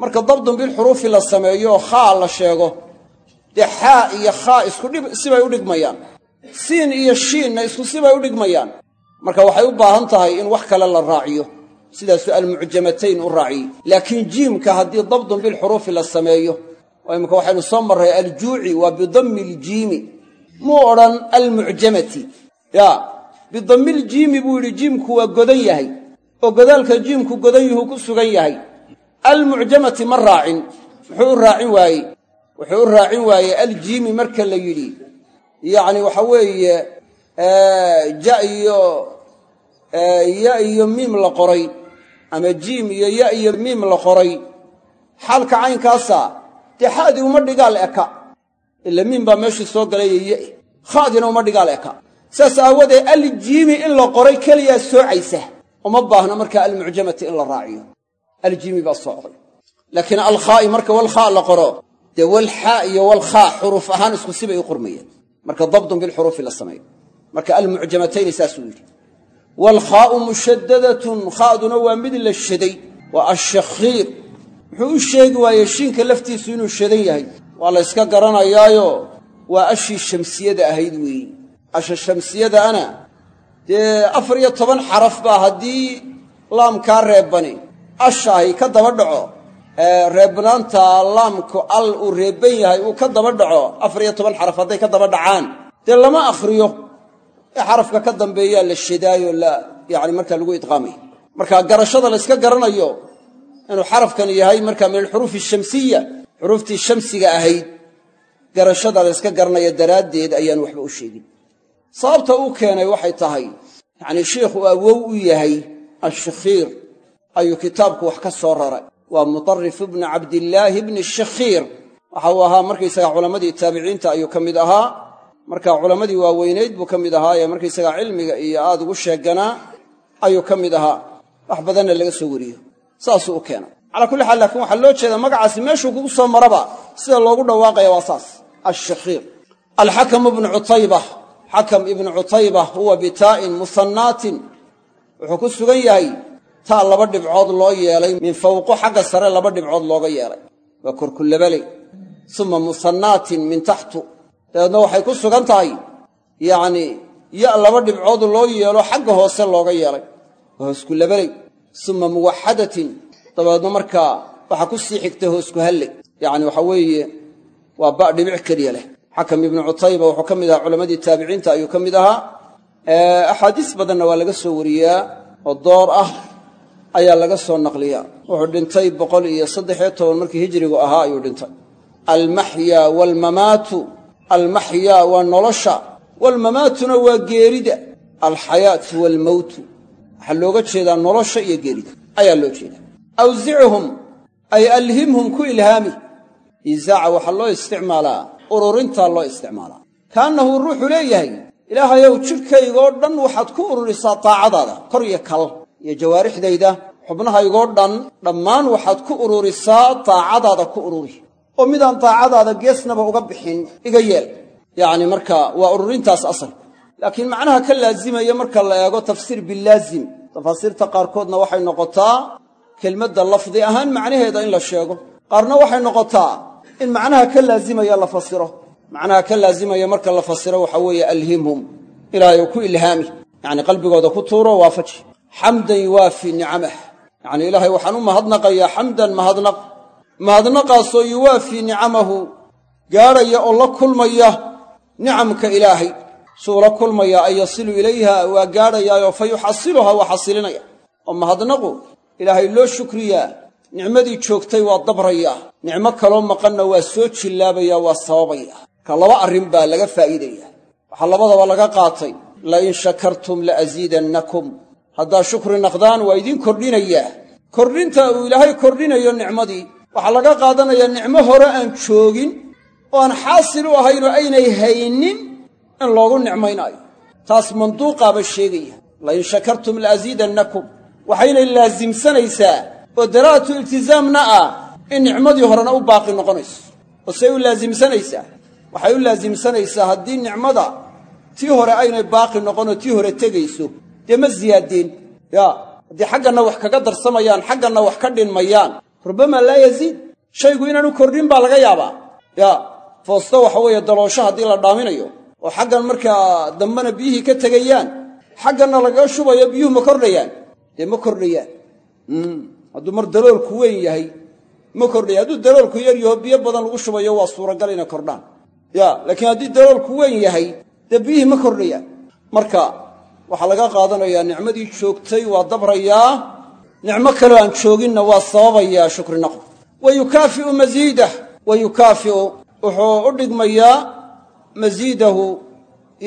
marka dabdun bilxuruufi la sameeyo oo khaa la sheego dee xaa iyo khaa isku sibay u dhigmayaan. Siin iyo shiinna isku sibay u dhigmayaan. Marka waxay u baahan tahay in wax kale la raaciyo sidaasuu almucjamatayn u raaciyey laakiin jiimka haddii dabdun bilxuruufi la sameeyo oo imika waxaynu soo marray aljuuci waa bidammi iljiimi muu odhan almucjamati. Yaa bidammiiljiimi buu yidhi jiimku waa godan yahay oo godaalka jiimku godan yuhuu ku sugan yahay. Almucjamati ma raacin muxuu u raacin waayey wuxuu u raacin waayey aljiimi marka la yidhi. Yacni waxa weeye ja iyo ya iyo miim la qoray ama jiim iyo ya iyo miim la qoray. Xaalka caynkaasa dee xa'dii uma dhigaal eka. Ila miim baa meeshii soo galay ye khaadina uma dhigaal eka. Saas aawadeed aljiimi in la qoray keliyaa soocaysa uma baahna markaa almucjamati in la raaciyo. Aljiimi baa soocday laakiin alkhaa'i marka walkhaa la qoro dee walxaa iyo walkhaa xuruuf ahaan isku sibay u qormayeen marka dabdun bilxuruufi la sameeyo. Marka almucjamatayni saasuu yidhi waalkhaa'u mushaddadatun khaaduna waa mid la shaday waa ashakhiir muxuu u sheegi waayey shiinka laftiisu inuu shadan yahay waa la yska garanayaayo waa ashii shamsiyada ahayd weeyi asha shamsiyadaana dee afar iyo toban xaraf baa haddii laamkaa reebani ashaahi ka daba dhaco reebnaanta laamku al uu reebban yahay uu ka daba dhaco afar iyo toban hadday ka daba dee lama akhriyo ee xarafka ka dambeeyaa la shadaayo la yacni markaa lagu idqaamay. Marka garashada la yska garanayo inuu xarafkan yahay markaa min alxuruufi ashamsiya xuruuftii shamsiga ahayd garashada la yska garanaya daraaddeed ayaan waxba u sheegin. Sababta uu keenay waxay tahay yacnii shiikhu awow u yahay ashakhiir ayuu kitaabku wax ka soo raray. Waa mutarif ibnu cabdillaahi bni shakhiir waxa uu ahaa markaysaga culammadii taabiciinta ayuu ka mid ahaa marka culammadii waaweynayd buu ka mid ahaa ee markaysaga cilmiga iyo aad ugu sheeganaa ayuu ka mid ahaa. Wax badanna laga soo wariyo. Saasuu u keenay. Calaa kulli xaal laakiin waxaa loo jeedaa magacaasi meeshuu kugu soo maraba sida loogu dhawaaqaya waa saas. Ashakhiir alxakamu ibnu cutayba xakam ibnu cutayba huwa bitaa'in muhannaatin wuxuu ku sugan yahay taa laba dhibcood loo yeelay min fawqo xagga sare laba dhibcood looga yeelay. Waa korkulabale suma muhannaatin min taxtu dabeedna waxay ku sugan tahay. Yacnii ya laba dhibcood loo yeelo xagga hoose looga yeelay. Waa hooskulabeley suma muwaxadatin. Dabeedna markaa waxaa ku sii xigta hoosku halle yacni waxa weeye waa ba dhibic keliya leh. Xakam ibnu cutayba wuxuu ka mid ahaa culammadii taabiciinta ayuu ka mid ahaa. Axaadiis badanna waa laga soo wariyaa oo door ah ayaa laga soo naqliyaa. Wuxuu dhintay boqol iyo saddexiyo toban markii hijrigu ahaa ayuu dhintay. Almaxyaa waalmamaatu almaxyaa waa nolosha waalmamaatuna waa geerida. Alxayaatu waalmowtu waxaa looga jeedaa nolosha iyo geerida. Ayaa loo jeedaa. Awsichum ay alhimhum ku ilhaami. Isaaca waxaa loo isticmaalaa ururintaa loo isticmaalaa. Kaannahu ruuxu leeyahay ilaahayow jidhkaygoo dhan waxaad ku ururisaa daacadaada kor iyo kal iyo jawaarixdayda xubnahaygoo dhan dhammaan waxaad ku ururisaa daacadaada ku ururi oo midaan daacadaada geesnaba uga bixin iga yeel. Yacni marka waa ururintaas asalku laakiin macnaha ka laazimaya marka la eego tafsiir bilaazim tafaasiirta qaarkoodna waxay noqotaa kelmadda lafdi ahaan macnaheeda in la sheego. Qaarna waxay noqotaa in macnaha ka laazimaya la fasiro. Macnaha ka laazimaya marka la fasiro waxaa weeye alhimhum ilaahay ku ilhaami. Yacni qalbigooda ku tuuro waafaji xamdan yuwaafi nicamah yacni ilaahay waxaan u mahadnaqayaa xamdan mahadnaq mahadnaqaasoo yuwaafii nicamahu gaadhaya oo la kulmaya nicamka ilaahay. Suu la kulmaya an yasilu ilayha waa gaadhayaayoo fa yuxasiluha waa xasilinaya. Oo mahadnaqu ilaahay loo shukriyaa nicmadii joogtay waa dabrayaa nicmo kaloo maqanna waa soo jillaabaya waa sababaya. Marka laba arrin baa laga faa'iidaya waxaa labadaba laga qaatay. La in shakartum la asiidannakum haddaa shukri naqdaan waa idiin kordhinayaa kordhinta uu ilaahay kordhinayo nicmadii waxaa laga qaadanayaa nicmo hore aan joogin oo aan xaasil u ahayn oo aynay haynin in loogu nicmaynaayo. Taas manduuqaaba sheegaya. La in shakartum la asiidannakum waxaynay laasimsanaysaa oo dalaa'atu iltisaamna ah in nicmadii horena u baaqi noqonayso. Oo say u laasimsanaysaa waxay u laasimsanaysaa haddii nicmada tii hore aynay baaqi noqonoo tii hore tegayso dee ma siyaadeen yaa haddii xagganna wax kaga darsamayaan xagganna wax ka dhinmayaan rubbama laa yaziid shaygu inaanu kordhin baa laga yaabaa. Yaa foosto waxa weeye daloosho haddii la dhaaminayo oo xaggan markaa dambena biyihii ka tegayaan xagganna lagaga shubayo biyuhu ma kordhayaan. Dee ma kordhayaan. Hadduu mar daloolku weyn yahay ma kordhaya hadduu daloolku yar yaho biyo badan lagu shubayo waa suuragal inay kordhaan. Ya laakiin haddii daloolku weyn yahay dee biyihii ma kordhayaan. Marka waxaa laga qaadanayaa nicmadii joogtay waa dabrayaa nicmo kaloo aan jooginna waa sababayaa shukri naqd wa yukaafi'u masiidah wa yukaafi'u wuxuu u dhigmayaa masiidahu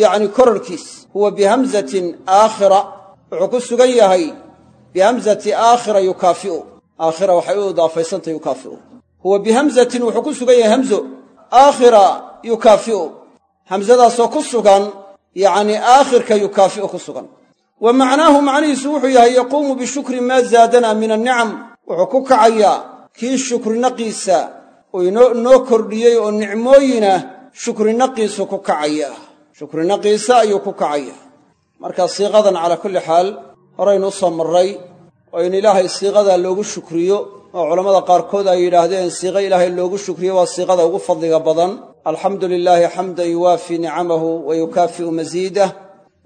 yacni korarkiis huwa bihamzatin aakhira wuxuu ku sugan yahay bihamzati aakhira yukaafi'u. Aakhira waxay u idaafaysantah yukaafi'u. Huwa bihamzatin wuxuu ku sugan yahay hamzo aakhira yukaafi'u. Hamsadaasoo ku sugan yacni aakhirka yukaafi'u ku sugan wa macnaahu macnihiisu wuxuu yahay yaquumu bishukri maa zaadana min annicam wuxuu ku kacayaa kii shukrinaqiisa uu inoo kordhiyey oo nicmooyinah shukrinaqiisu ku kacaya shukrinaqiisa ayuu ku kacaya marka siiqadan calaa kulli xaal horaynu u soo marray oo in ilaahay siiqadaa loogu shukriyo oo culammada qaarkood ay yidhaahdeen siiqo ilaahay loogu shukriyo waa siiqada ugu fadliga badan. Alxamdu lilaahi xamdan yuwaafii nicamahu wa yukaafi'u masiidah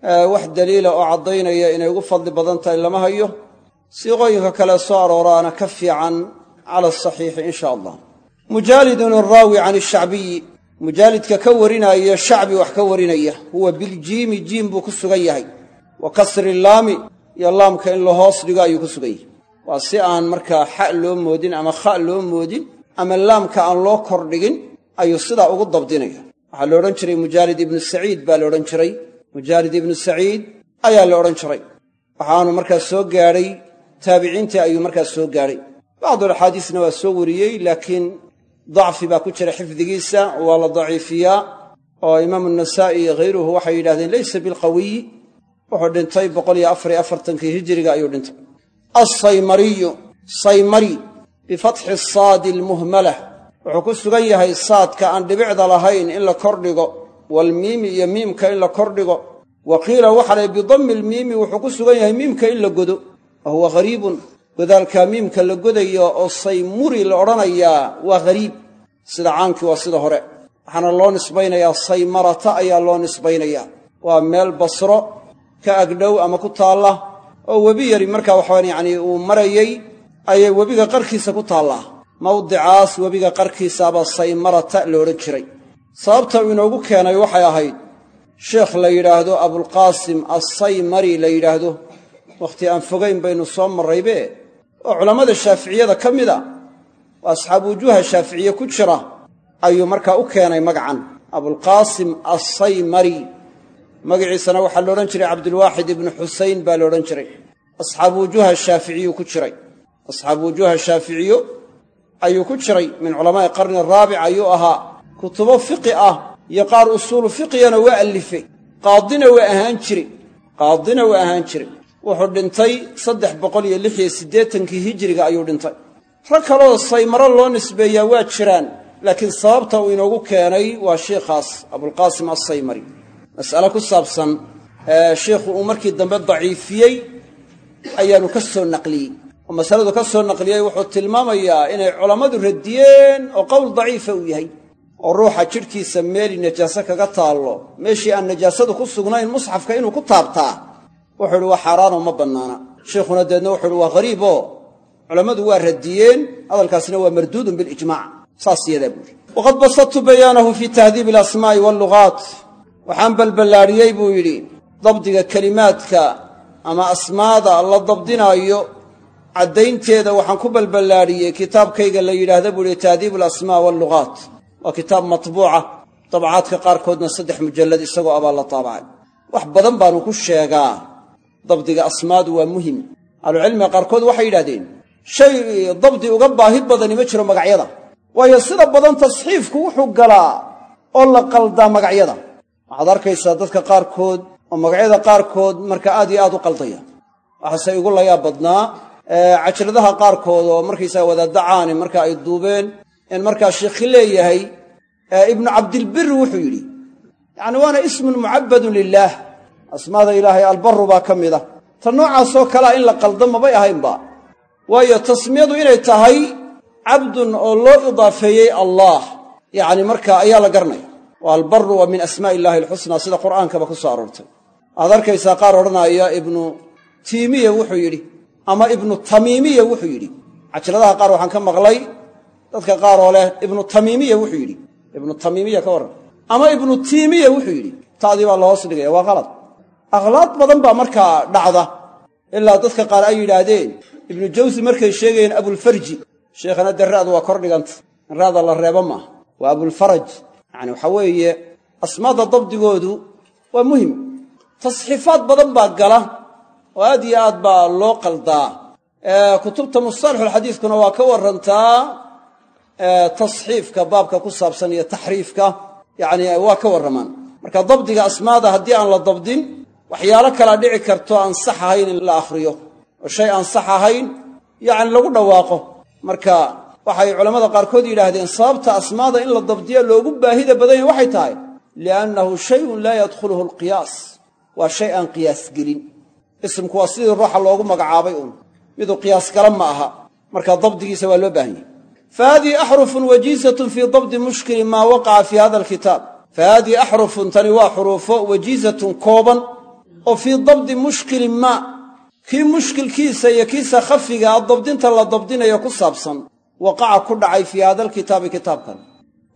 wax daliila oo caddaynaya inay ugu fadli badan tahay lama hayo. Siiqooyinka kale soo arooraana ka fiican cala asaxiixi in sha allah. Mujaalidun araawi can ishacbiyi mujaalidka ka warinaayo shacbi wax ka warinaya. Huwa biljiimi jiim buu ku sugan yahay. Wa kasri laami iyo laamka in la hoos dhigo ayuu ku sugan yahay waa si aan markaa xa loo moodin ama kha loo moodin ama laamka aan loo kordhigin ayuu sidaa ugu dabdinaya. Waxaa la odhan jiray mujaalid ibnu saciid baa la odhan jiray mujaalid ibnu saciid ayaa la odhan jiray. Waxaanu markaa soo gaadhay taabiciintii ayuu markaa soo gaadhay bacdulaxaadiisna waa soo wariyey laakiin dacfi baa ku jira xifdigiisa waa la daciifiyaa oo imaamu nasaa'i iyo hayruhu waxay yidhahdeen leysa bilqawiyi wuxuu dhintay boqol iyo afar iyo afartankii hijiriga ayuu dhintay. Alsaymariyu saymari bifatxi saadi almuhmalah wuxuu ku sugan yahay saadka aan dhibicda lahayn in la kordhigo waalmiimi iyo miimka in la kordhigo wa qiila waxa lay bidammi lmiimi wuxuu ku sugan yahay miimka in la godo. Wa huwa ghariibun godaalkaa miimka la godayo oo saymuri la odhanayaa waa ghariib sida caankii waa sida hore. Waxaana loo nisbaynayaa saymarata ayaa loo nisbaynayaa waa meel basro ka agdhow ama ku taalla oo webi yari markaa waxaan yacnii uu marayey ayay webiga qarkiisa ku taallaa. Mawdicaas webiga qarkiisaabaa saymarata la odhan jiray sababta uu inoogu keenay waxay ahayd sheekh la yidhaahdo abulqaasim assaymari la yidhaahdo. Wakhti aan fogayn baynu soo marraybe. Oo culammada shaaficiyada ka mid a oo asxaabu wujuuha shaaficiye ku jira ayuu markaa u keenay magacan. Abulqaasim assaymari. Magaciisana waxaa la odhan jiray cabdulwaaxid ibnu xusayn baa la odhan jiray. Asxaabu wujuuha shaaficiyu ku jiray. Asxaabu wujuuha shaaficiyo ayuu ku jiray min culamaa'i qarni raabic ayuu ahaa kutubo fiqi ah iyo qaar usuulu fiqigana waa allifay qaadina waa ahaan jire qaadina waa ahaan jire wuxuu dhintay saddex boqol iyo lix iyo siddeetankii hijiriga ayuu dhintay. Rag kaloo saymaro loo nisbeeyaa waa jiraan laakiin sababta uu inoogu keenay waa sheikhaas abulqaasim assaymari. Mas'ale ku saabsan sheikhu uu markii dambe daciifiyey ayaanu ka soo naqliyey. Oo masaladu ka soo naqliyey wuxuu tilmaamayaa inay culammadu radiyeen oo qowl daciifa uu yahay oo ruuxa jidhkiisa meeli najaaso kaga taallo meeshii aan najaasadu ku sugnayn musxafka inuu ku taabtaa. Wuxuu idhi waa xaaraanoo ma bannaana. Sheikhuna deedna wuxuu ihi waa ghariiboo culammadu waa radiyeen hadalkaasina waa marduudun bilijmaac saas yadaa buuhi waqad basadtu bayaanahu fii tahdiibi alasmaa'i waallugaat waxaan balballaadhiyey buu yidhi dabdiga kelimaadka ama asmaada la dabdinaayo caddaynteeda waxaan ku balballaadhiyey kitaabkayga la yidhaahda buu ihi taadiib alasmaa wallugaat waa kitaab matbuuca. Dabcaadka qaarkoodna saddex mujallad isagoo abaa la taabacay. Wax badan baanu ku sheegaa. Dabdiga asmaadu waa muhiim. Ahlucilmiga qaarkood waxay yidhahdeen shay dabdi uga baahi badani ma jiro magacyada. Waayo sida badan tasxiifku wuxuu galaa oo la qaldaa magacyada. Waxaad arkaysaa dadka qaarkood oo magacyada qaarkood marka aad iyo aad u qaldaya. Waxaase igu layaab badnaa cajladaha qaarkood oo markaysaga wadaadacaani marka ay duubeen in markaa sheikhi leeyahay ibnu cabdilbiri wuxuu yidhi yacni waana ismun mucabbadun lilaah asmaada ilaahay albaru baa ka mid a ta noocaasoo kalea in la qaldo mabay ahaynba waayo tasmiyadu inay tahay cabdun oo loo idaafeeyey allaah yacni marka ayaa la garanaya wa albaru waa min asmaa'i illahi alxusnaa sida qur'aankaba ku soo aroortay. Waxaad arkaysaa qaar odhanaya ibnu tiimiya wuxuu yidhi ama ibnu tamiimiya wuxuu yidhi. Cajladaha qaar waxaan ka maqlay dadka qaar oo leh ibnu tamiimiya wuxuu yidhi ibnu tamiimiya ka warran. Ama ibnu tiimiya wuxuu yidhi ta'dii baa la hoos dhigaya waa qalad akhlaaq badan baa markaa dhacda ilaa dadka qaar ay yidhaahdeen ibnu jawsi markay sheegayeen abulfarji sheekhana dee ra'du waa kor dhiganta in la reebo maaha waa abulfaraj yacani waxaa weeye asmaadda dabdigoodu waa muhiim. Tasxiifaad badan baa gala oo aad iyo aad baa loo qaldaa. Kutubta musalaxulxadiiskuna waa ka warrantaa tasxiifka baabka ku saabsan iyo taxriifka yacni waa ka warramaan. Marka dabdiga asmaada haddii aan la dabdin waxyaalo kalaa dhici karto aan sax ahayn in la akhriyo. Oo shay aan sax ahayn yacni lagu dhawaaqo. Marka waxay culammada qaarkood yidhaahdeen sababta asmaada in la dabdiyo loogu baahida badan yahy waxay tahay liannahu shayun laa yadkhuluhu alqiyaas. Waa shay aan qiyaas gelin. Isimku waa sidii ruuxa loogu magacaabay uun. Miduu qiyaas gala ma aha. Marka dabdigiisa waa loo baahan yahy fa haadihi axrufun wajiizatun fii dabdi mushkili maa waqaca fii hada alkitaab fa haadihi axrufun tani waa xuruufo wajiizatun kooban oo fii dabdi mushkilin maa kii mushkilkiisa iyo kiisa khafiga a dabdinta la dabdinayo ku saabsan waqaca ku dhacay fii hada alkitaabi kitaabkan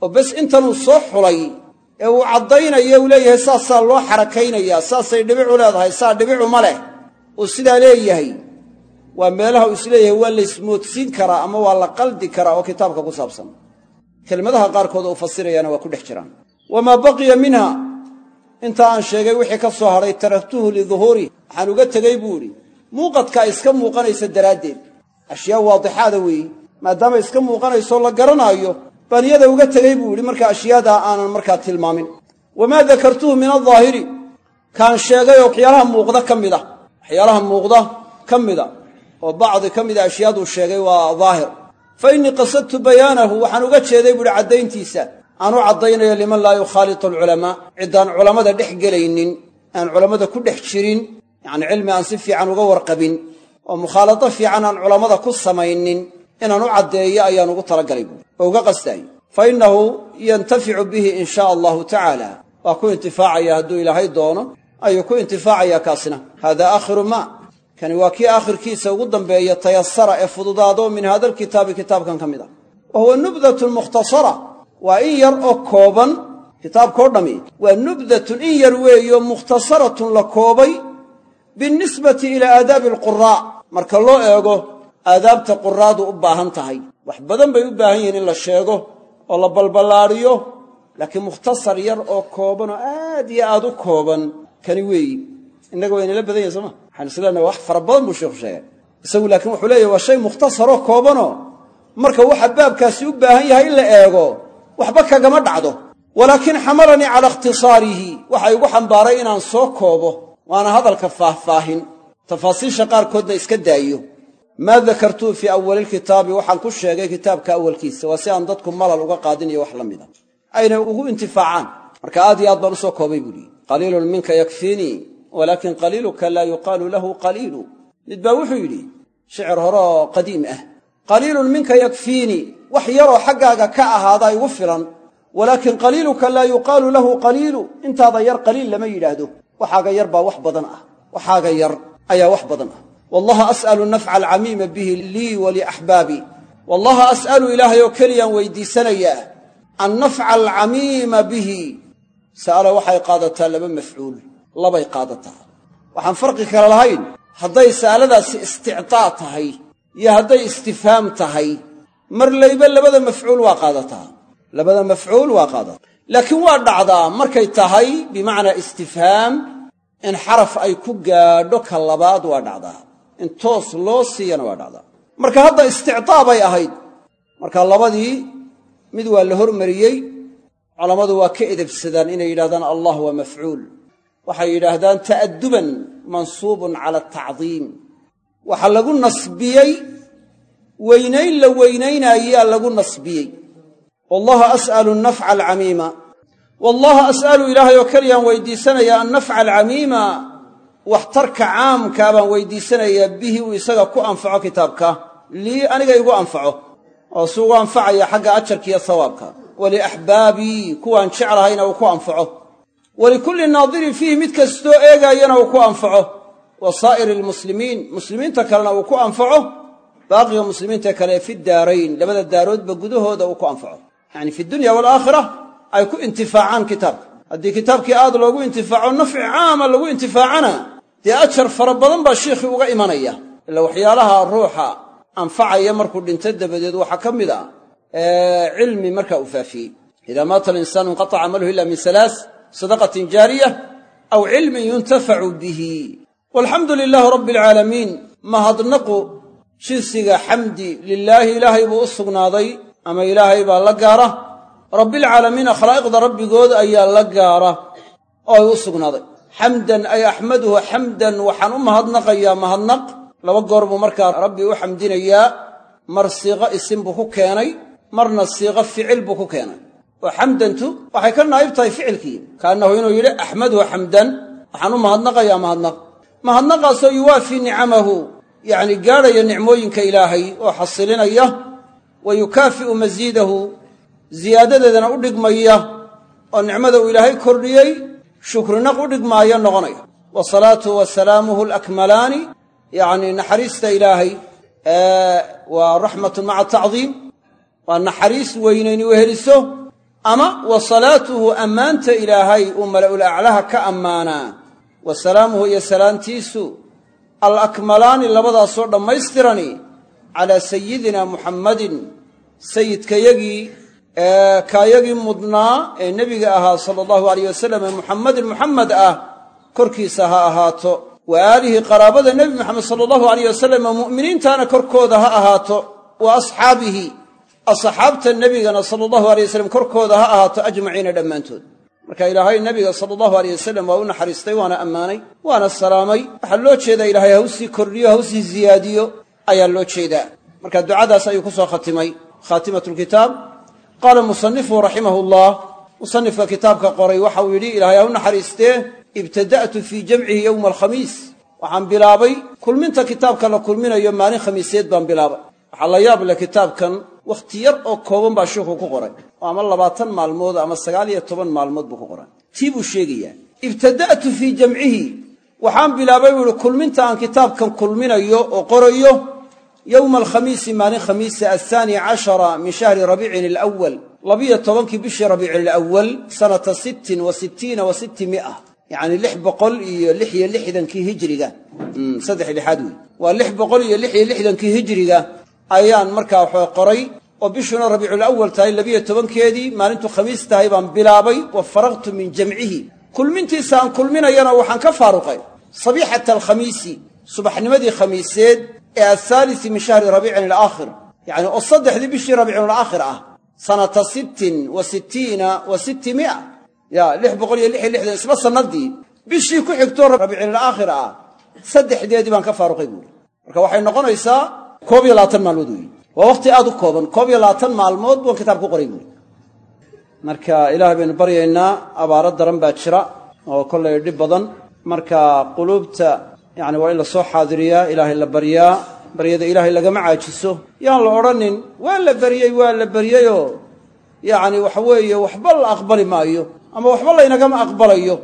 oo bes intanuu soo xulay ee uu caddaynayo uu leeyahay saasaa loo xarakaynayaa saasay dhibicu leedahay saa dhibicu ma leh uu sidaa leeyahay waa meelaha uu is leeyahay waa laysmoodsiin karaa ama waa la qaldi karaa oo kitaabka ku saabsan. Kelmadaha qaarkood uu fasirayaana waa ku dhex jiraan. Wamaa baqiya minha? Inta aan sheegay wixii ka soo hadhay taraktuhu liduhuuri waxaan uga tegey buu idhi muuqadkaa iska muuqanaysa daraaddeed. Ashyaa waadixaada weeye maadaama iska muuqanaysoo la garanaayo baan uga tegey buu yidhi markaa ashyaadaa aanan markaa tilmaamin. Wamaa dakartuhu min aldaahiri kaan sheegay oo waxyaalaha muuqda ka mid a waxyaalaha muuqda ka mida oo bacdi ka mida ashyaaduu sheegay waa daahir. Fa innii qasadtu bayaanahu waxaan uga jeeday buuhi caddayntiisa aan u caddaynayo liman laa yukhaalitu alculamaa ciddaan culammada dhex gelaynin aan culammada ku dhex jirin yacnii cilmi aan si fiican uga warqabin oo mukhaalado fiican aan culammada ku samaynin inaan u caddeeyo ayaan ugu talagalay buui oo uga qastaayey fa innahu yantaficu bihi in shaa allahu tacaala. Waa ku intifaacaya hadduu ilaahay doono ayuu ku intifaacayaa kaasina. Haadaa aakhiru maa kani waa kii aakhirkiisa ugu dambeeya tayasara ee fududaado min hada alkitaabi kitaabkan ka mid ah. Wa huwa nubdatun mukhtasara waa in yar oo kooban kitaabkao dhammi waa nubdatun in yar weeyo mukhtasaratun la koobay binnisbati ilaa aadaabi alquraa marka loo eego aadaabta quraadu u baahan tahay. Wax badan bay u baahan yihiin in la sheego oo la balballaadhiyo laakiin mukhtasar yar oo kooban oo aad iyo aad u kooban. Kani weeyi. Innaga waa badan yahin sooma isleenahay wax fara badan buu sheikhu sheegay. Isagu laakiin wuxuu leeyahy waa shay mukhtasaroo koobanoo marka waxa baabkaasi u baahan yahay in la eego waxba kagama dhacdo. Walaakin xamalanii cala ikhtisaarihi. Waxa igu xambaaray inaan soo koobo. Waana hadalka faahfaahin. Tafaasiisha qaarkoodna iska daayo. Maa dakartuu fii awali lkitaabi waxaan ku sheegay kitaabka awalkiisa. Waa si aan dadku malal uga qaadin iyo wax la mida. Ayna ugu intifaacaan. Marka aad iyo aad baan u soo koobay buu lihi qaliilun minka yakfiinii walaakin qaliiluka laa yuqaalu lahu qaliilu mid baa wuxuu yidhi shicir hore oo qadiim ah. Qaliilun minka yakfiinii wax yaroo xaggaaga ka ahaadaa igu filan. Walaakin qaliiluka laa yuqaalu lahu qaliilu intaada yar qaliil lama yidhaahdo. Waxaaga yar baa wax badan ah. Waxaaga yar ayaa wax badan ah. Wallaha as'alu nafca alcamiima bihi lii waliaxbaabii wallaha as'alu ilaahay oo keliyaan weydiisanayaa annafca alcamiima bihi. Sa'ala waxay qaadataa laba mafcuul labay qaadataa waxaan farqi kale lahayn hadday sa'aladaasi istictaa tahay iyo hadday istifhaam tahay marlayba labada mafcuul waa qaadataa labada mafcuul waa qaadataa laakiin waa dhacdaa markay tahay bimacnaa istifhaam in xaraf ay ku gaadho ka labaad waa dhacdaa. In toos loo siiyana waa dhacdaa. Marka hadda istictaa bay ahayd. Marka labadii mid waa la hormariyey culammadu waa ka edebsadaan inay yidhahdaan allah waa mafcuul waxay yidhaahdaan ta'adduban mansuubun cala atacdiim waxaa lagu nasbiyey weynayn la weynaynayaa lagu nasbiyey. Wallaha as'alu annafca alcamiima. Wallaha as'alu ilaahay oo keliyaan weydiisanayaa annafca alcamiima. Waxtarka caamkaa baan weydiisanayaa bihi uu isaga ku anfaco kitaabka. Lii aniga igu anfaco. Oo si ugu anfacaya xagga ajarkiiyo sawaabka. Waliaxbaabii kuwaan jeclahayna uu ku anfaco walikulli naadirin fiihi mid kastoo eegaayana uu ku anfaco. Wa saa'iri almuslimiin muslimiinta kalena uu ku anfaco. Baaqiga muslimiinta kale fi daarayn labada daaroodba gudahooda uu ku anfaco. Yacni fi dunya waalaakhira ay ku intifaacaan kitaabka haddii kitaabkii aad loogu intifaaco nafci caama lagu intifaacana dee ajar fara badan baa shiikhii uga imanaya. Ila waxyaalaha ruuxa anfacaya markuu dhinto dabadeed waxaa ka mid ah cilmi markaa uu faafiyey. Idaa maata alinsaanu inqataca camaluhu ila min salaas sadaqatin jaariya aw cilmin yuntafacu bihi. Walxamdu lilaahi rabbi alcaalamiin mahadnaqu jinsiga xamdi lilaahi ilaahay buu u sugnaaday ama ilaahay baa la gaara. Rabbilcaalamiina khalaa'iqda rabbigood ayaa la gaara oo ay u sugnaaday. Xamdan ay axmaduhu xamdan waxaan u mahadnaqayaa mahadnaq. Laba goor buu markaa rabbi u xamdinayaa. Mar siiqo isim buu ku keenay marna siiqo ficil buu ku keenay oo xamdantu waxay ka naa'ib tahay ficilkii kaannahu inuu yidhi axmaduhu xamdan. Waxaan u mahadnaqayaa mahadnaq. Mahadnaqaasoo yuwaafii nicamahu yacni gaadhaya nicmooyinka ilaahay oo xasilinaya wa yukaafi'u masiidahu ziyaadadeedana u dhigmaya oo nicmada uu ilaahay kordhiyey shukrinaq u dhigmaaya noqonaya. Wa salaatuhu wa salaamuhu alakmalaani yacni naxariista ilaahay waa raxmatun maca tacdiim waa naxariis weynayni weheliso ama wa salaatuhu ammaanta ilaahay uu mala'ul aclaha ka ammaanaa. Wa salaamuhu iyo salaantiisu alakmalaani labadaasoo dhammaystirani calaa sayidina muxammadin sayidkayagii kaayagii mudnaa ee nebiga ahaa sala allahu alayh wasalam ee muxammadin muxamed ah korkiisa ha ahaato. Wa aalihi qaraabada nebi moxamed sala allahu alayh wasalam mu'miniintaana korkooda ha ahaato. Wa asxaabihi asxaabta nebigana sala allahu alay wasalam korkooda ha ahaato ajmaciina dhammaantood. Marka ilaahay nebiga sala allahu aleyh wasalam waa u naxariistay waana ammaanay waana salaamay. Waxaa loo jeedaa ilaahay ha u sii kordhiyo ha u sii ziyaadiyo ayaa loo jeedaa. Marka ducadaas ayuu ku soo khatimay. Lkitaab qaala musanifuhu raximahu llah musanifka kitaabka qoray waxa uu yidhi ilaahay ha u naxariistee ibtada'tu fii jamcihi yowma alkhamiis. Waxaan bilaabay kulminta kitaabka la kulminayo maalin khamiiseed baan bilaabay waxaa la yaab leh kitaabkan wakhti yar oo kooban baa sheikhu ku qoray oo ama labaatan maalmood ama sagaal iyo toban maalmood buu ku qoray. Tii buu sheegayaa. Ibtada'tu fii jamcihi. Waxaan bilaabay buu kulminta aan kitaabkan kulminayo oo qorayo yowma alkhamiisi maalin khamiisa athaani cashara min shahri rabiicin alawal labiyo tobankii bishii rabiicin alawal sanata sittin wa sittiina wa sitti mi'a yacni lix boqol iyo lix iyo lixdankii hijriga. Saddex lixaad wey waa lix boqol iyo lix iyo lixdankii hijriga ayaan markaa waxaa qoray oo bishuna rabiiculawal tahay labiyo tobankeedii maalintu khamiis tahay baan bilaabay wa faraqtu min jamcihi. Kulmintiisa aan kulminayana waxaan ka faaruqay sabiixata alkhamiisi subaxnimadii khamiiseed ee athaalisi min shahri rabiicin alaakhir yacni oo saddexdii bishii rabiiculaakhir ah sanata sittin wa sittiina wa sitti mi'a ya lix boqol iyo lix iyo lixdan isla sannadii bishii ku xigtoo rabiiculaakhir ah saddexdeedii baan ka faaruqay buuri marka waxay noqonaysaa koob iyo labaatan maalmood weeye waa wakhti aad u kooban koob iyo labaatan maalmood buu kitaab ku qoray buuri marka ilaah baynu baryaynaa abaaro daran baa jira oo kollay dhib badan. Marka quluubta yacni waa in la soo xaadiriyaa ilaahay la baryaa baryada ilaahay lagama caajiso. Yaan la odhanin waa la beryey waa la beryeyoo yacni waxa weeye waxba la aqbali maayo ama waxba laynagama aqbalayo.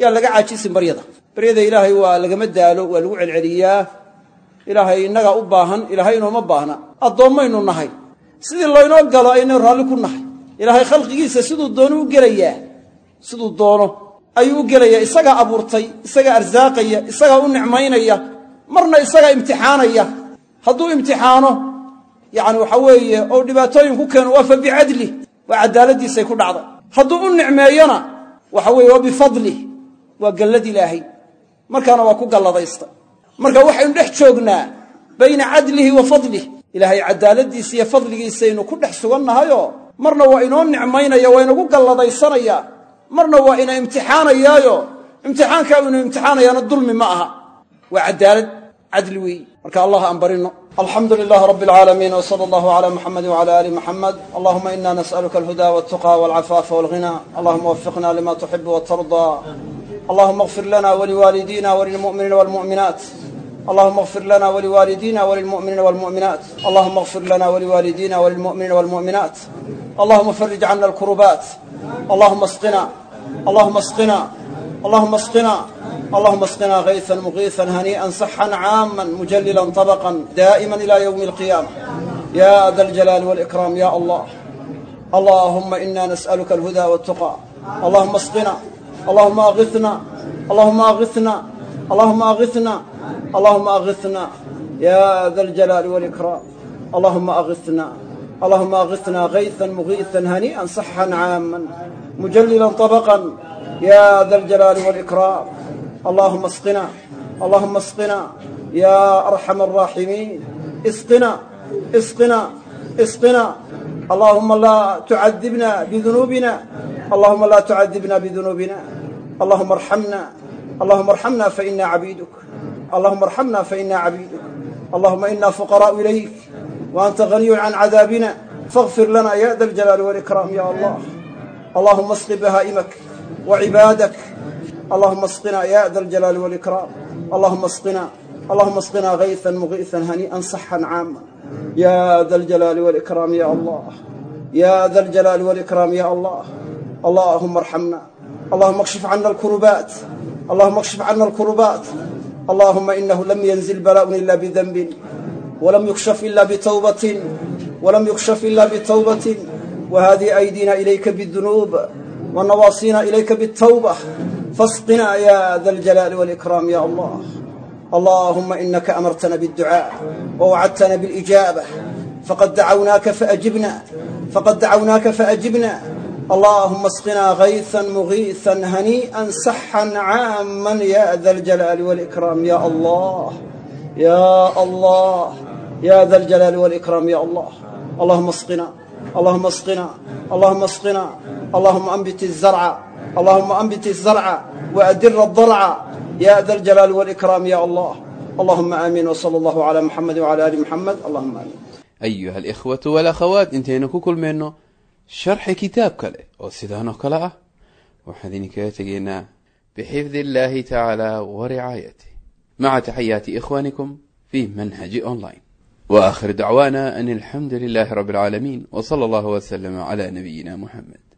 Yaan laga caajisin baryada. Baryada ilaahay waa lagama daalo waa lagu celceliyaa ilaahay innagaa u baahan ilaahay inooma baahna. Addoommaynu nahay. Sidii laynoo galo aynu raalli ku nahay. Ilaahay khalqigiisa siduu doono u gelayaa. Siduu doono ayuu u gelayaa isagaa abuurtay isagaa arsaaqaya isagaa u nicmaynaya marna isagaa imtixaanaya. Hadduu imtixaano yacni waxa weeye oo dhibaatooyin ku keeno waa fa bicadlih waa caddaaladdiisay ku dhacday. Hadduu u nicmeeyona waxa weeye waa bifadlih waa gallad ilaahay. Markaana waa ku galladaysta marka waxaynu dhex joognaa bayna cadlihi wa fadlih. Ilaahay caddaaladdiisa iyo fadligiisaynu ku dhex sugannahayoo marna waa inoo nicmaynaya waa inagu galladaysanaya marna waa ina imtixaanayaayo imtixaankaa inu imtixaanayaana dulmi ma aha. Waa caddaalad cadli weeyi marka allah aan barino alxamdu lilah rab alcaalamiin w sala allahu cala muxamedi wcala ali muxamed allahuma ina nas'aluka alhuda waltuqa walcafaafa walghina. Allahuma wafiqna lima tuxibu allahuma اغfir lana waliwaalidina walilmu'miniina walmu'minaat allahuma اغfir lana waliwaalidina walilmu'miniina walmu'minaat allahuma اغfir lana waliwaalidina walilmu'miniina walmu'minaat allahuma farij cana alkurubaat allahuma asqina allahuma asqina allahuma asqina allahuma asqina gayثa mugiiثa haniiئa صxا caama mujlila طبقا daa'ima ilى ywم القiyamة ya da اljalaali واlإkram ya allah allahuma ina nasأlka اlhuda والتuqى allahuma asqina allahuma aغiثna allahuma aغiثna allahuma aغiثna allahuma aغiثna ya da اljalaali واlإkram allahuma aغiثna allahuma aغiثna gayثa mugiiثa haniiئa صxا caama mujlila طبقا ya da اljalaali واlإkram allahuma asqina allahuma asqina ya arxama alraaximiin isqina isqina isqina allahuma laa tucadibna bidunuubina allahuma laa tucadibna bidunuubina allahuma arxamna allahuma arxamna faina cabiiduk allahuma arxamna faina cabiiduk allahuma ina fuqaraءu ilayk wa anta ganiyun can cadaabina faغfir lana ya da اljalaali wاlikraam ya allah allahuma asqi bahaa'imak wacibaadak allahuma asqina ya da aljalaali wاlikraam allahuma asqina allahuma asqina gayثa mugiiثa haniiئa صxا caama yaa da aljalaali walikraam ya allah ya da aljalaali walikraam ya allah allahuma arxamna allahuma kshif cana alkurubaat allahuma kshif cana alkurubaat allahuma inahu lam yanzil bala'un ila bidanbin walam yukshaf ila bitawbatin walam yukshaf ila bitawbatin wahadihi aydiina ilayka bidunuub wanawaasiina ilayka bitawba fasqina ya da aljalaali walikraam ya allah allahuma inaka amartana bاdducاء wawacadtana biاlijaabة faqad dacawnaaka faajibna faqad dacawnaaka faajibna allahuma asqina gayثa mugiiثa haniiئa صxا caama ya da aljalaali wاlikraam ya allah ya allah ya da aljalaali wاlikraam ya allah allahuma asqina allahuma asqina allahuma asqina allahuma anbit الzarca allahuma anbit الzarca waadira الضalca ya da اljalaali wاlkraam ya allah allahuma aamin wsala allahu calaa muxamadi wcala ali muxamed allahuma aamin ayuha alikhwatu walakhawaat intaynu ku kulmayno sharxi kitaab kale oo sidaan oo kale ah waxaan idinkaga tegaynaa bixifdi illaahi tacaala wa ricaayatih maca taxayaati ikhwaanikum fi manhaji online wa akhir dacwaana an alxamdu lilaahi rabbi alcaalamiin w sala allahu waslama cala nabiyina muxamed